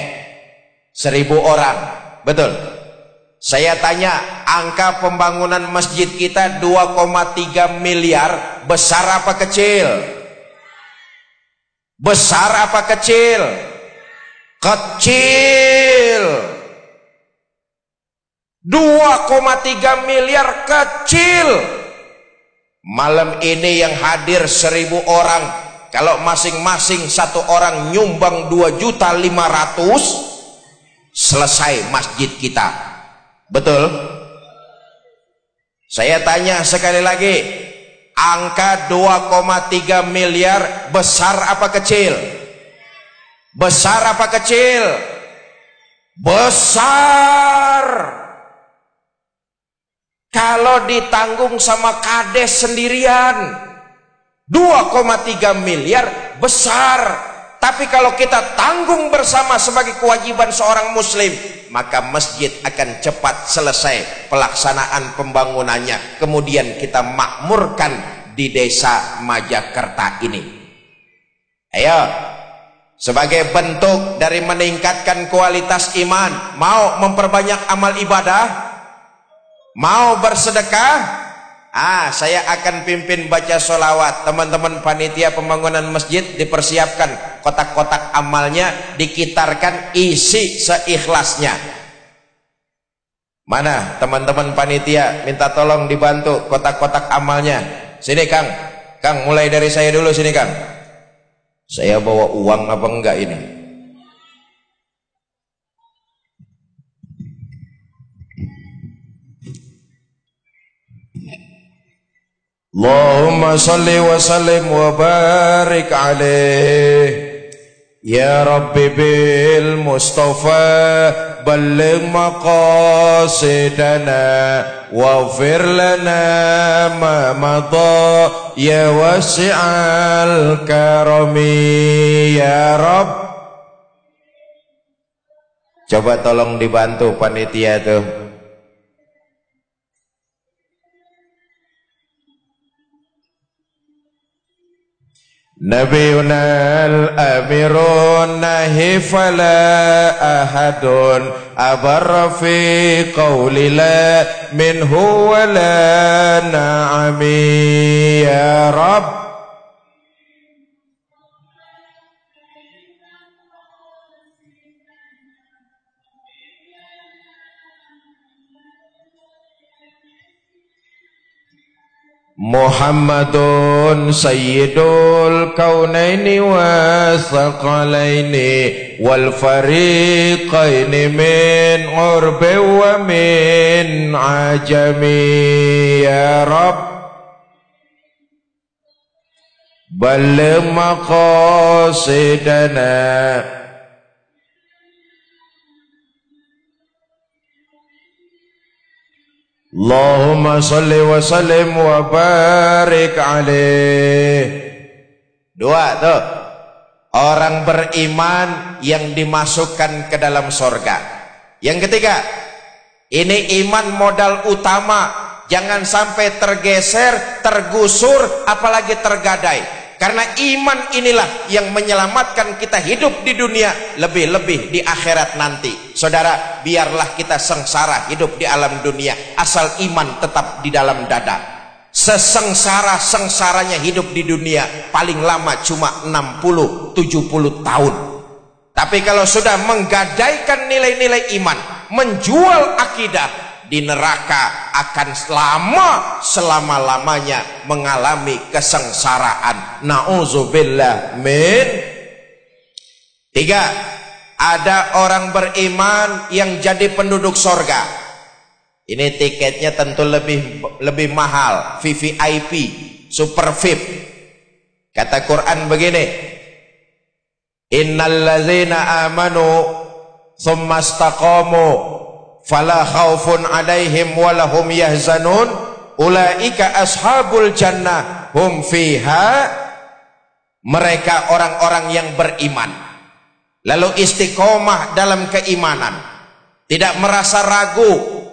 Seribu orang. Betul. Saya tanya angka pembangunan masjid kita 2,3 miliar besar apa kecil? Besar apa kecil? Kecil. 2,3 miliar kecil. Malam ini yang hadir seribu orang kalau masing-masing satu orang nyumbang 2 juta 500 selesai masjid kita. Betul? Saya tanya sekali lagi angka 2,3 miliar besar apa kecil? Besar apa kecil? Besar! Kalau ditanggung sama kades sendirian 2,3 miliar besar. Tapi kalau kita tanggung bersama sebagai kewajiban seorang muslim maka masjid akan cepat selesai pelaksanaan pembangunannya. Kemudian kita makmurkan di desa Majakerta ini. Ayo sebagai bentuk dari meningkatkan kualitas iman mau memperbanyak amal ibadah? Mau bersedekah Ah, saya akan pimpin baca solawat. Teman-teman panitia pembangunan masjid dipersiapkan kotak-kotak amalnya, dikitarkan isi seikhlasnya. Mana teman-teman panitia minta tolong dibantu kotak-kotak amalnya. Sini Kang, Kang mulai dari saya dulu sini Kang. Saya bawa uang apa enggak ini? اللهم صل وسلم وبارك عليه يا رب بالمصطفى بلغ مقاصدنا واغفر لنا ما مضى يا واسع الكرم يا رب Coba tolong dibantu panitia tuh. نبينا الأمير النهي فلا أحد. أبر في قول لا منه ولا نعم يا رب Muhammadun sayyidul kaunaini wa saqalaini wal fariqaini min urbi wa min ajami. Ya Rabb Bal maqasidana Allahumma salli wa sallim wa barik alaih. Dua tuh. Orang beriman yang dimasukkan ke dalam sorga. Yang ketiga, ini iman modal utama. Jangan sampai tergeser, tergusur, apalagi tergadai. Karena iman inilah yang menyelamatkan kita hidup di dunia lebih-lebih di akhirat nanti. Saudara, biarlah kita sengsara hidup di alam dunia asal iman tetap di dalam dada. Sesengsara-sengsaranya hidup di dunia paling lama cuma 60-70 tahun. Tapi kalau sudah menggadaikan nilai-nilai iman, menjual akidah, di neraka akan selama selama-lamanya mengalami kesengsaraan. Nauzubillah min. Tiga, ada orang beriman yang jadi penduduk sorga. Ini tiketnya tentu lebih lebih mahal, VVIP, super VIP. Kata Quran begini, Innalladzina amanu thumma istaqamu fala khaufun alaihim walahum yahzanun. Ulaika ashabul jannah hum fiha. Mereka orang-orang yang beriman. Lalu istiqomah dalam keimanan. Tidak merasa ragu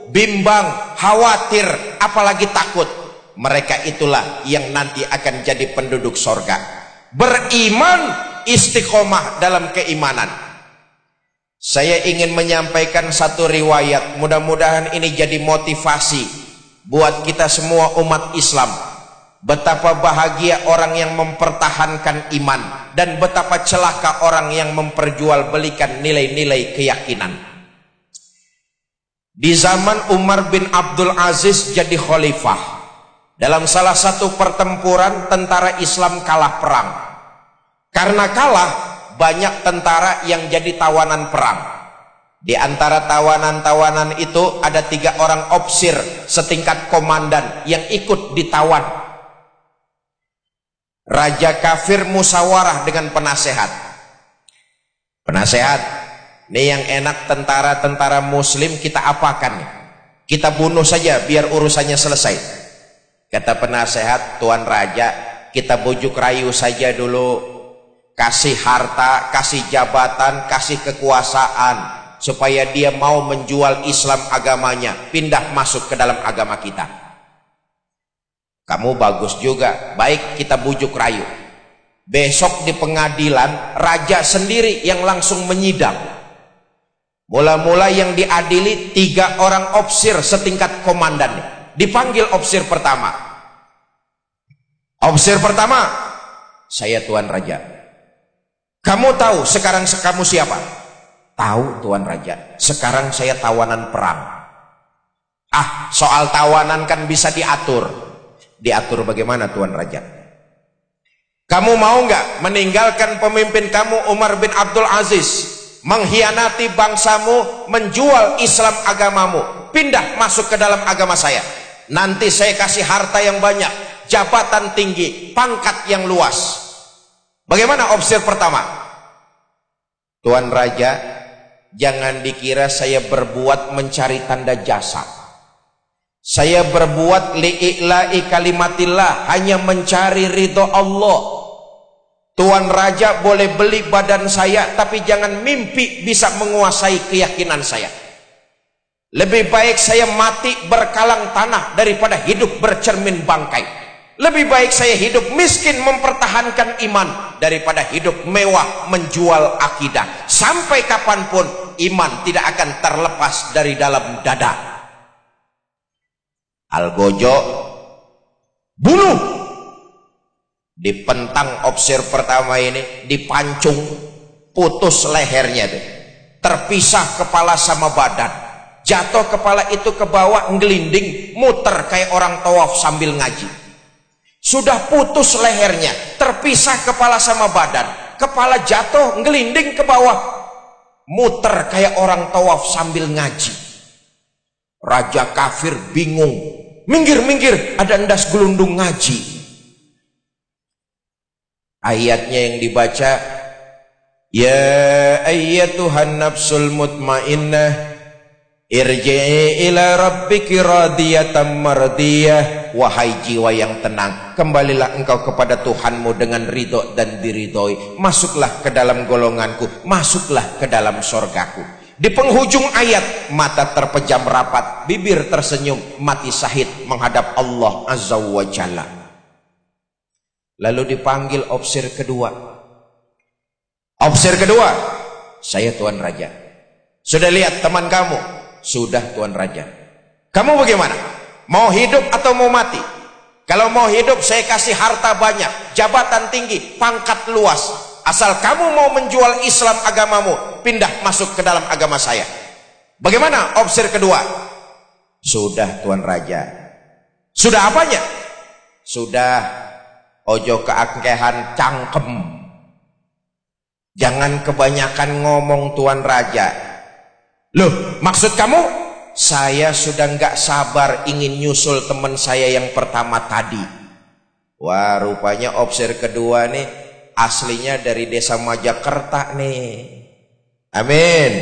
bimbang khawatir apalagi takut. Mereka itulah yang nanti akan jadi penduduk sorga. Beriman istiqomah dalam keimanan saya ingin menyampaikan satu riwayat, mudah-mudahan ini jadi motivasi buat kita semua umat Islam. Betapa bahagia orang yang mempertahankan iman dan betapa celaka orang yang memperjualbelikan nilai-nilai keyakinan. Di zaman Umar bin Abdul Aziz jadi khalifah, dalam salah satu pertempuran tentara Islam kalah perang. Karena kalah, banyak tentara yang jadi tawanan perang. Di antara tawanan-tawanan itu ada tiga orang opsir setingkat komandan yang ikut ditawan. Raja kafir musawarah dengan penasehat. Penasehat, ini yang enak tentara-tentara muslim kita apakan? Kita bunuh saja biar urusannya selesai. Kata penasehat, Tuan Raja, kita bujuk rayu saja dulu kasih harta, kasih jabatan, kasih kekuasaan supaya dia mau menjual Islam agamanya, pindah masuk ke dalam agama kita. Kamu bagus juga, baik kita bujuk rayu. Besok di pengadilan, raja sendiri yang langsung menyidang. Mula-mula yang diadili tiga orang opsir setingkat komandan. Dipanggil opsir pertama. Opsir pertama, saya Tuan Raja. Kamu tahu sekarang kamu siapa? Tahu Tuan Raja. Sekarang saya tawanan perang. Ah, soal tawanan kan bisa diatur. Diatur bagaimana Tuan Raja? Kamu mau nggak meninggalkan pemimpin kamu Umar bin Abdul Aziz mengkhianati bangsamu, menjual Islam agamamu, pindah masuk ke dalam agama saya. Nanti saya kasih harta yang banyak, jabatan tinggi, pangkat yang luas. Bagaimana opsi pertama? Tuan Raja, Jangan dikira saya berbuat mencari tanda jasa. Saya berbuat li'i'la'i kalimatillah hanya mencari ridho Allah. Tuan Raja boleh beli badan saya tapi jangan mimpi bisa menguasai keyakinan saya. Lebih baik saya mati berkalang tanah daripada hidup bercermin bangkai. Lebih baik saya hidup miskin mempertahankan iman daripada hidup mewah menjual akidah. Sampai kapan pun iman tidak akan terlepas dari dalam dada. Algojo bunuh. Dipentang opsir pertama ini, dipancung, putus lehernya. Terpisah kepala sama badan. Jatuh kepala itu ke bawah, ngelinding, muter kayak orang tawaf sambil ngaji. Sudah putus lehernya, terpisah kepala sama badan. Kepala jatuh, ngelinding ke bawah. Muter kayak orang tawaf sambil ngaji. Raja kafir bingung. Minggir, minggir, ada endas gelundung ngaji. Ayatnya yang dibaca, Ya ayyatuhan nafsul mutmainnah Irji'i ila rabbiki radiyatan mardiyah. Wahai jiwa yang tenang Kembalilah engkau kepada Tuhanmu dengan ridho dan diridhoi. Masuklah ke dalam golonganku Masuklah ke dalam sorgaku. Di penghujung ayat Mata terpejam rapat Bibir tersenyum Mati sahid menghadap Allah Azza wa Jalla. Lalu dipanggil opsir kedua. Opsir kedua Saya Tuan Raja. Sudah lihat teman kamu sudah Tuan Raja. Kamu bagaimana? Mau hidup atau mau mati? Kalau mau hidup saya kasih harta banyak, jabatan tinggi, pangkat luas. Asal kamu mau menjual Islam agamamu, pindah masuk ke dalam agama saya. Bagaimana opsi kedua? Sudah Tuan Raja. Sudah apanya? Sudah ojo keangkehan cangkem. Jangan kebanyakan ngomong Tuan Raja. Loh, maksud kamu? Saya sudah nggak sabar ingin nyusul teman saya yang pertama tadi. Wah, rupanya opsir kedua nih aslinya dari desa Majakerta nih. Amin.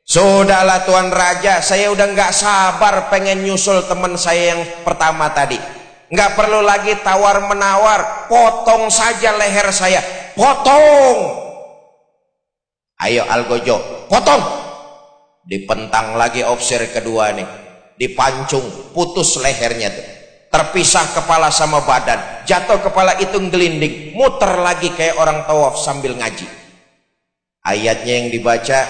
Sudahlah Tuan Raja, saya udah nggak sabar pengen nyusul teman saya yang pertama tadi. Nggak perlu lagi tawar menawar, potong saja leher saya, potong. Ayo Algojo, potong dipentang lagi opsir kedua nih dipancung putus lehernya tuh. Terpisah kepala sama badan. Jatuh kepala itu gelinding. Muter lagi kayak orang tawaf sambil ngaji. Ayatnya yang dibaca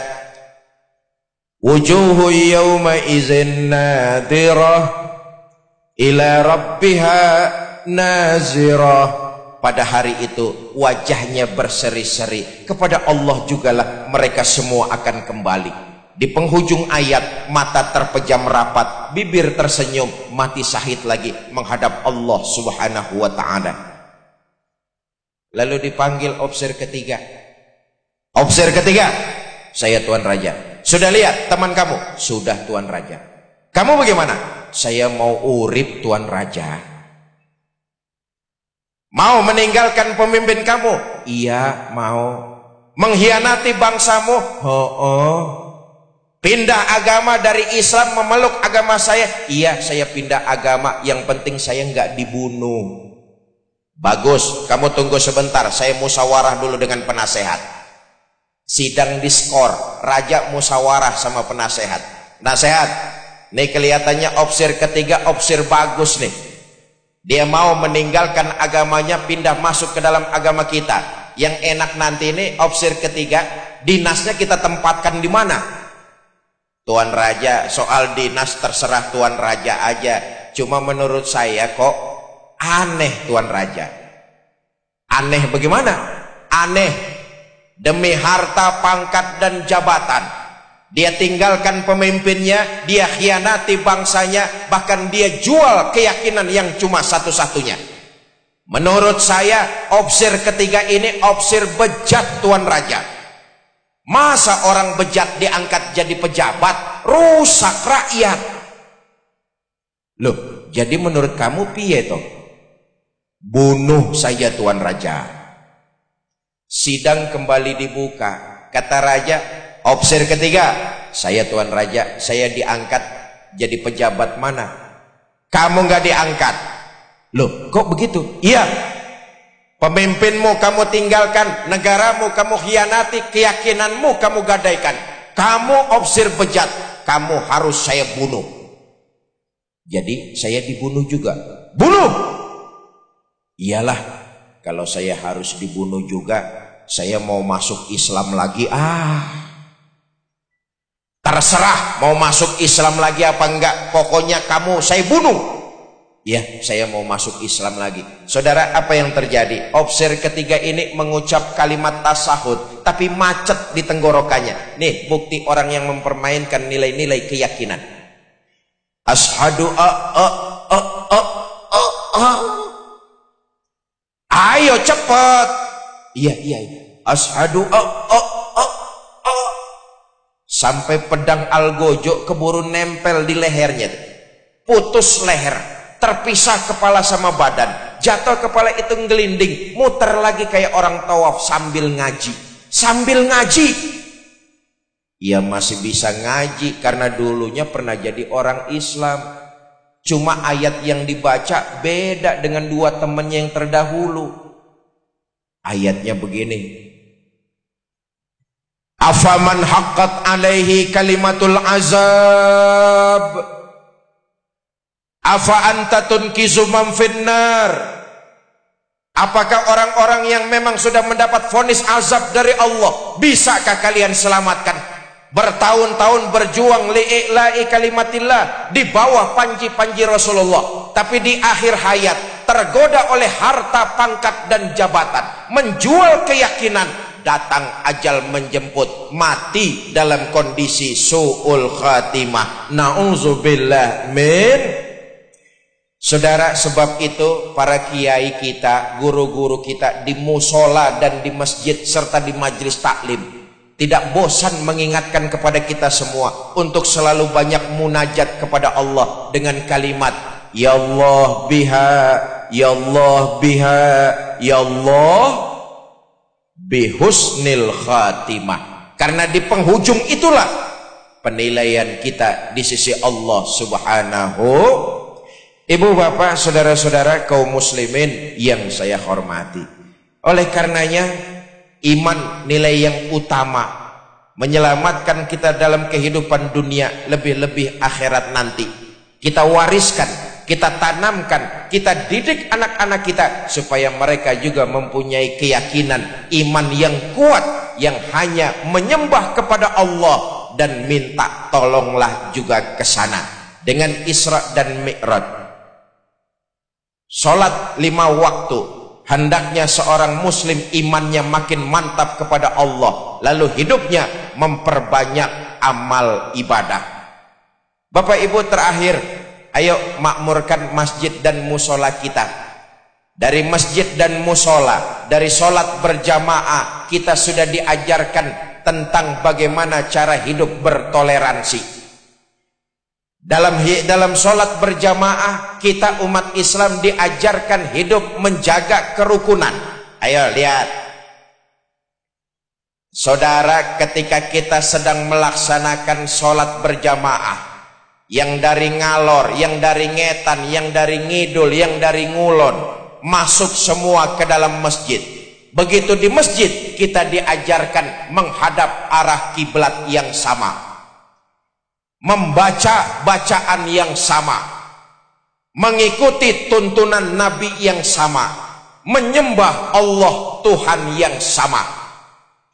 wujuhu yawma izin nadirah ila rabbiha nazirah. Pada hari itu wajahnya berseri-seri. Kepada Allah jugalah mereka semua akan kembali di penghujung ayat mata terpejam rapat, bibir tersenyum, mati syahid lagi menghadap Allah Subhanahu wa taala. Lalu dipanggil opsir ketiga. Opsir ketiga, saya tuan raja. Sudah lihat teman kamu? Sudah tuan raja. Kamu bagaimana? Saya mau urip tuan raja. Mau meninggalkan pemimpin kamu? Iya, mau. Mengkhianati bangsamu? Oh, oh. Pindah agama dari Islam memeluk agama saya. Iya, saya pindah agama. Yang penting saya nggak dibunuh. Bagus, kamu tunggu sebentar. Saya musyawarah dulu dengan penasehat. Sidang diskor, raja musyawarah sama penasehat. Nasehat, nih kelihatannya opsir ketiga opsir bagus nih. Dia mau meninggalkan agamanya pindah masuk ke dalam agama kita. Yang enak nanti ini opsir ketiga, dinasnya kita tempatkan di mana? Tuan Raja soal dinas terserah Tuan Raja aja. Cuma menurut saya kok aneh Tuan Raja. Aneh bagaimana? Aneh. Demi harta pangkat dan jabatan. Dia tinggalkan pemimpinnya dia khianati bangsanya bahkan dia jual keyakinan yang cuma satu-satunya. Menurut saya opsir ketiga ini opsir bejat Tuan Raja Masa orang bejat diangkat jadi pejabat, rusak rakyat. Loh, jadi menurut kamu piye toh? Bunuh saja tuan raja. Sidang kembali dibuka. Kata raja, Opsi ketiga, saya Tuan Raja, saya diangkat jadi pejabat mana? Kamu nggak diangkat. Loh, kok begitu? Iya. Pemimpinmu kamu tinggalkan, negaramu kamu hianati, keyakinanmu kamu gadaikan. Kamu opsir bejat, kamu harus saya bunuh. Jadi saya dibunuh juga. Bunuh! Iyalah, kalau saya harus dibunuh juga, saya mau masuk Islam lagi. Ah, terserah mau masuk Islam lagi apa enggak. Pokoknya kamu saya bunuh. Ya, saya mau masuk Islam lagi. Saudara, apa yang terjadi? Opsir ketiga ini mengucap kalimat tasahud, tapi macet di tenggorokannya. Nih, bukti orang yang mempermainkan nilai-nilai keyakinan. Ashadu a a a a a a. Ayo cepat. Iya, iya, iya. Ashadu a a a a. Sampai pedang algojo keburu nempel di lehernya. Putus leher terpisah kepala sama badan. Jatuh kepala itu ngelinding. Muter lagi kayak orang tawaf sambil ngaji. Sambil ngaji. Ia masih bisa ngaji karena dulunya pernah jadi orang Islam. Cuma ayat yang dibaca beda dengan dua temannya yang terdahulu. Ayatnya begini. Afaman haqqat alaihi kalimatul azab Afa anta tunkizu man finnar? Apakah orang-orang yang memang sudah mendapat vonis azab dari Allah bisakah kalian selamatkan? Bertahun-tahun berjuang li'i'la'i kalimatillah di bawah panji-panji Rasulullah, tapi di akhir hayat tergoda oleh harta, pangkat dan jabatan, menjual keyakinan, datang ajal menjemput mati dalam kondisi su'ul khatimah. Nauzubillah min Saudara, sebab itu para kiai kita, guru-guru kita di musola dan di masjid serta di majlis taklim tidak bosan mengingatkan kepada kita semua untuk selalu banyak munajat kepada Allah dengan kalimat Ya Allah biha, Ya Allah biha, Ya Allah bihusnil khatimah. Karena di penghujung itulah penilaian kita di sisi Allah Subhanahu Ibu bapak saudara-saudara kaum muslimin yang saya hormati. Oleh karenanya iman nilai yang utama Menyelamatkan kita dalam kehidupan dunia lebih-lebih akhirat nanti. Kita wariskan, kita tanamkan, kita didik anak-anak kita Supaya mereka juga mempunyai keyakinan iman yang kuat Yang hanya menyembah kepada Allah Dan minta tolonglah juga ke sana. Dengan Isra dan Mi'raj Salat lima waktu hendaknya seorang muslim imannya makin mantap kepada Allah lalu hidupnya memperbanyak amal ibadah. Bapak Ibu terakhir ayo makmurkan masjid dan musola kita. Dari masjid dan musola dari solat berjamaah kita sudah diajarkan tentang bagaimana cara hidup bertoleransi dalam dalam solat berjamaah kita umat Islam diajarkan hidup menjaga kerukunan. Ayo lihat. Saudara ketika kita sedang melaksanakan solat berjamaah. Yang dari ngalor, yang dari ngetan, yang dari ngidul, yang dari ngulon. Masuk semua ke dalam masjid. Begitu di masjid kita diajarkan menghadap arah kiblat yang sama membaca bacaan yang sama, mengikuti tuntunan Nabi yang sama, menyembah Allah Tuhan yang sama.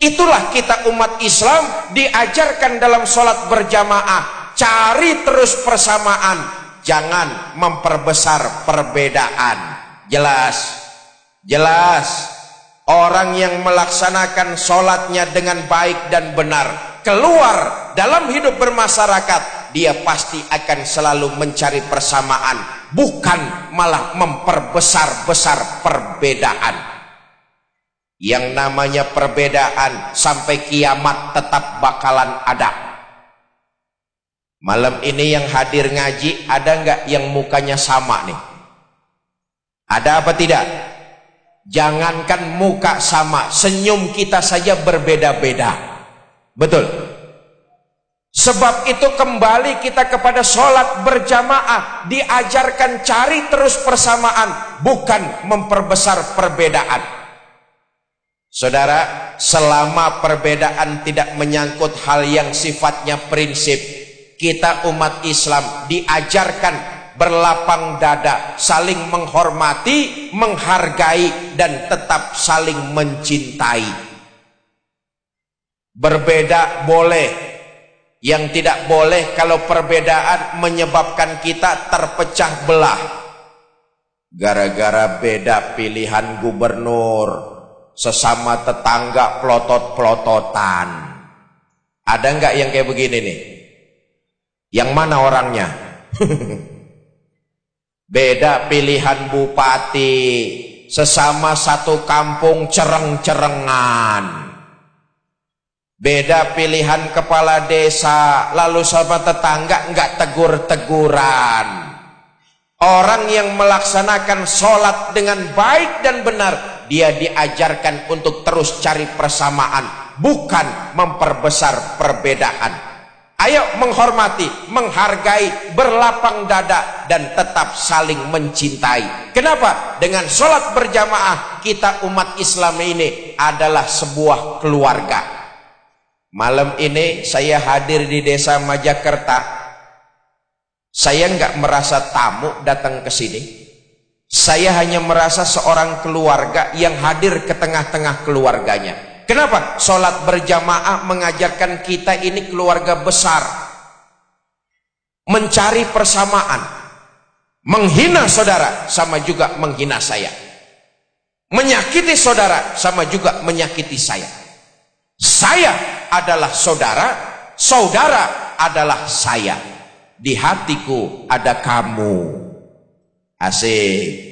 Itulah kita umat Islam diajarkan dalam sholat berjamaah. Cari terus persamaan, jangan memperbesar perbedaan. Jelas, jelas. Orang yang melaksanakan sholatnya dengan baik dan benar keluar dalam hidup bermasyarakat dia pasti akan selalu mencari persamaan bukan malah memperbesar-besar perbedaan. Yang namanya perbedaan sampai kiamat tetap bakalan ada. Malam ini yang hadir ngaji ada nggak yang mukanya sama nih? Ada apa tidak? Jangankan muka sama senyum kita saja berbeda-beda Betul. Sebab itu kembali kita kepada sholat berjamaah diajarkan cari terus persamaan bukan memperbesar perbedaan. Saudara, selama perbedaan tidak menyangkut hal yang sifatnya prinsip, kita umat Islam diajarkan berlapang dada, saling menghormati, menghargai dan tetap saling mencintai. Berbeda boleh, yang tidak boleh kalau perbedaan menyebabkan kita terpecah belah. Gara-gara beda pilihan gubernur, sesama tetangga pelotot-pelototan. Ada nggak yang kayak begini nih? Yang mana orangnya? beda pilihan bupati, sesama satu kampung cereng-cerengan. Beda pilihan kepala desa, lalu sama tetangga enggak tegur-teguran. Orang yang melaksanakan sholat dengan baik dan benar, dia diajarkan untuk terus cari persamaan, bukan memperbesar perbedaan. Ayo menghormati, menghargai, berlapang dada, dan tetap saling mencintai. Kenapa? Dengan sholat berjamaah, kita umat Islam ini adalah sebuah keluarga. Malam ini saya hadir di desa Majakerta. Saya nggak merasa tamu datang ke sini. Saya hanya merasa seorang keluarga yang hadir ke tengah-tengah keluarganya. Kenapa? Sholat berjamaah mengajarkan kita ini keluarga besar. Mencari persamaan. Menghina saudara sama juga menghina saya. Menyakiti saudara sama juga menyakiti saya. Saya adalah saudara, saudara adalah saya. Di hatiku ada kamu. Asik.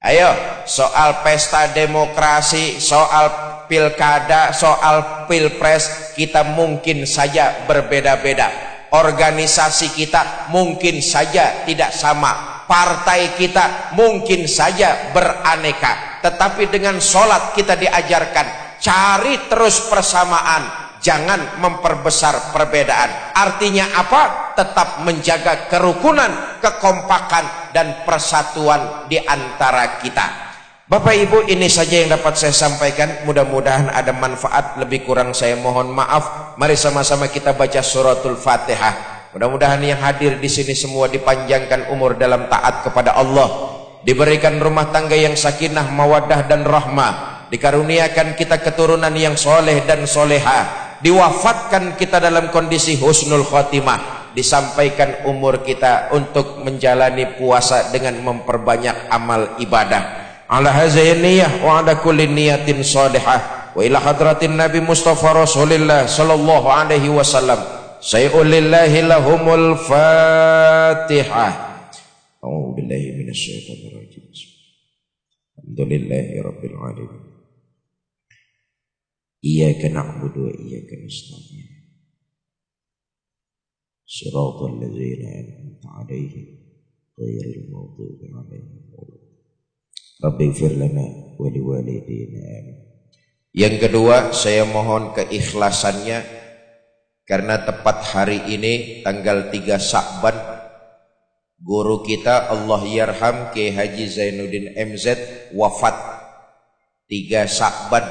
Ayo, soal pesta demokrasi, soal pilkada, soal pilpres, kita mungkin saja berbeda-beda. Organisasi kita mungkin saja tidak sama. Partai kita mungkin saja beraneka. Tetapi dengan sholat kita diajarkan. Cari terus persamaan jangan memperbesar perbedaan. Artinya apa? Tetap menjaga kerukunan, kekompakan dan persatuan di antara kita. Bapak Ibu ini saja yang dapat saya sampaikan. Mudah-mudahan ada manfaat. Lebih kurang saya mohon maaf. Mari sama-sama kita baca suratul fatihah. Mudah-mudahan yang hadir di sini semua dipanjangkan umur dalam taat kepada Allah. Diberikan rumah tangga yang sakinah, mawadah dan rahmah. Dikaruniakan kita keturunan yang soleh dan soleha diwafatkan kita dalam kondisi husnul khotimah disampaikan umur kita untuk menjalani puasa dengan memperbanyak amal ibadah. Ala hazainiyah wa ala kulli niyatin salihah. Wa ila hadratin nabi mustafa rasulillah sallallahu alaihi wasallam. Sayyulillahi lahumul fatihah. A'udzu billahi minasyaitonir rajim Alhamdulillahi rabbil alamin إياك نعبد وإياك نستعين صراط الذين أنعمت عليهم غير المغضوب عليهم Rabbi ighfir lana wa liwalidina amin. Yang kedua, saya mohon keikhlasannya karena tepat hari ini tanggal 3 Sa'ban guru kita Allah yarham Ki Haji Zainuddin MZ wafat 3 Sa'ban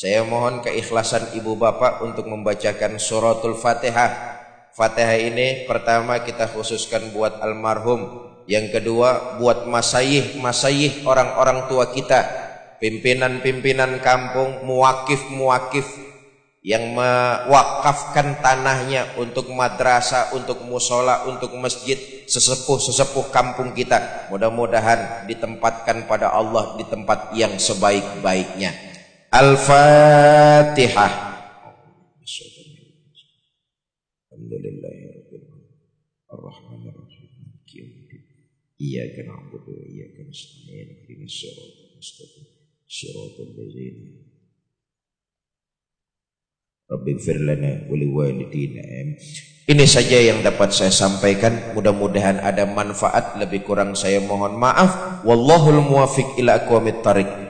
saya mohon keikhlasan ibu bapak untuk membacakan suratul fatihah. Fatihah ini pertama kita khususkan buat almarhum. Yang kedua buat masayih, masayih orang-orang tua kita. Pimpinan-pimpinan kampung, muakif-muakif yang mewakafkan tanahnya untuk madrasah, untuk musola, untuk masjid, sesepuh-sesepuh kampung kita. Mudah-mudahan ditempatkan pada Allah di tempat yang sebaik-baiknya. Al-Fatihah. Siratal ladzina Rabbi lana wa liwalidina. Ini saja yang dapat saya sampaikan. Mudah-mudahan ada manfaat. Lebih kurang saya mohon maaf. Wallahul muwafiq ila aqwamit thariq.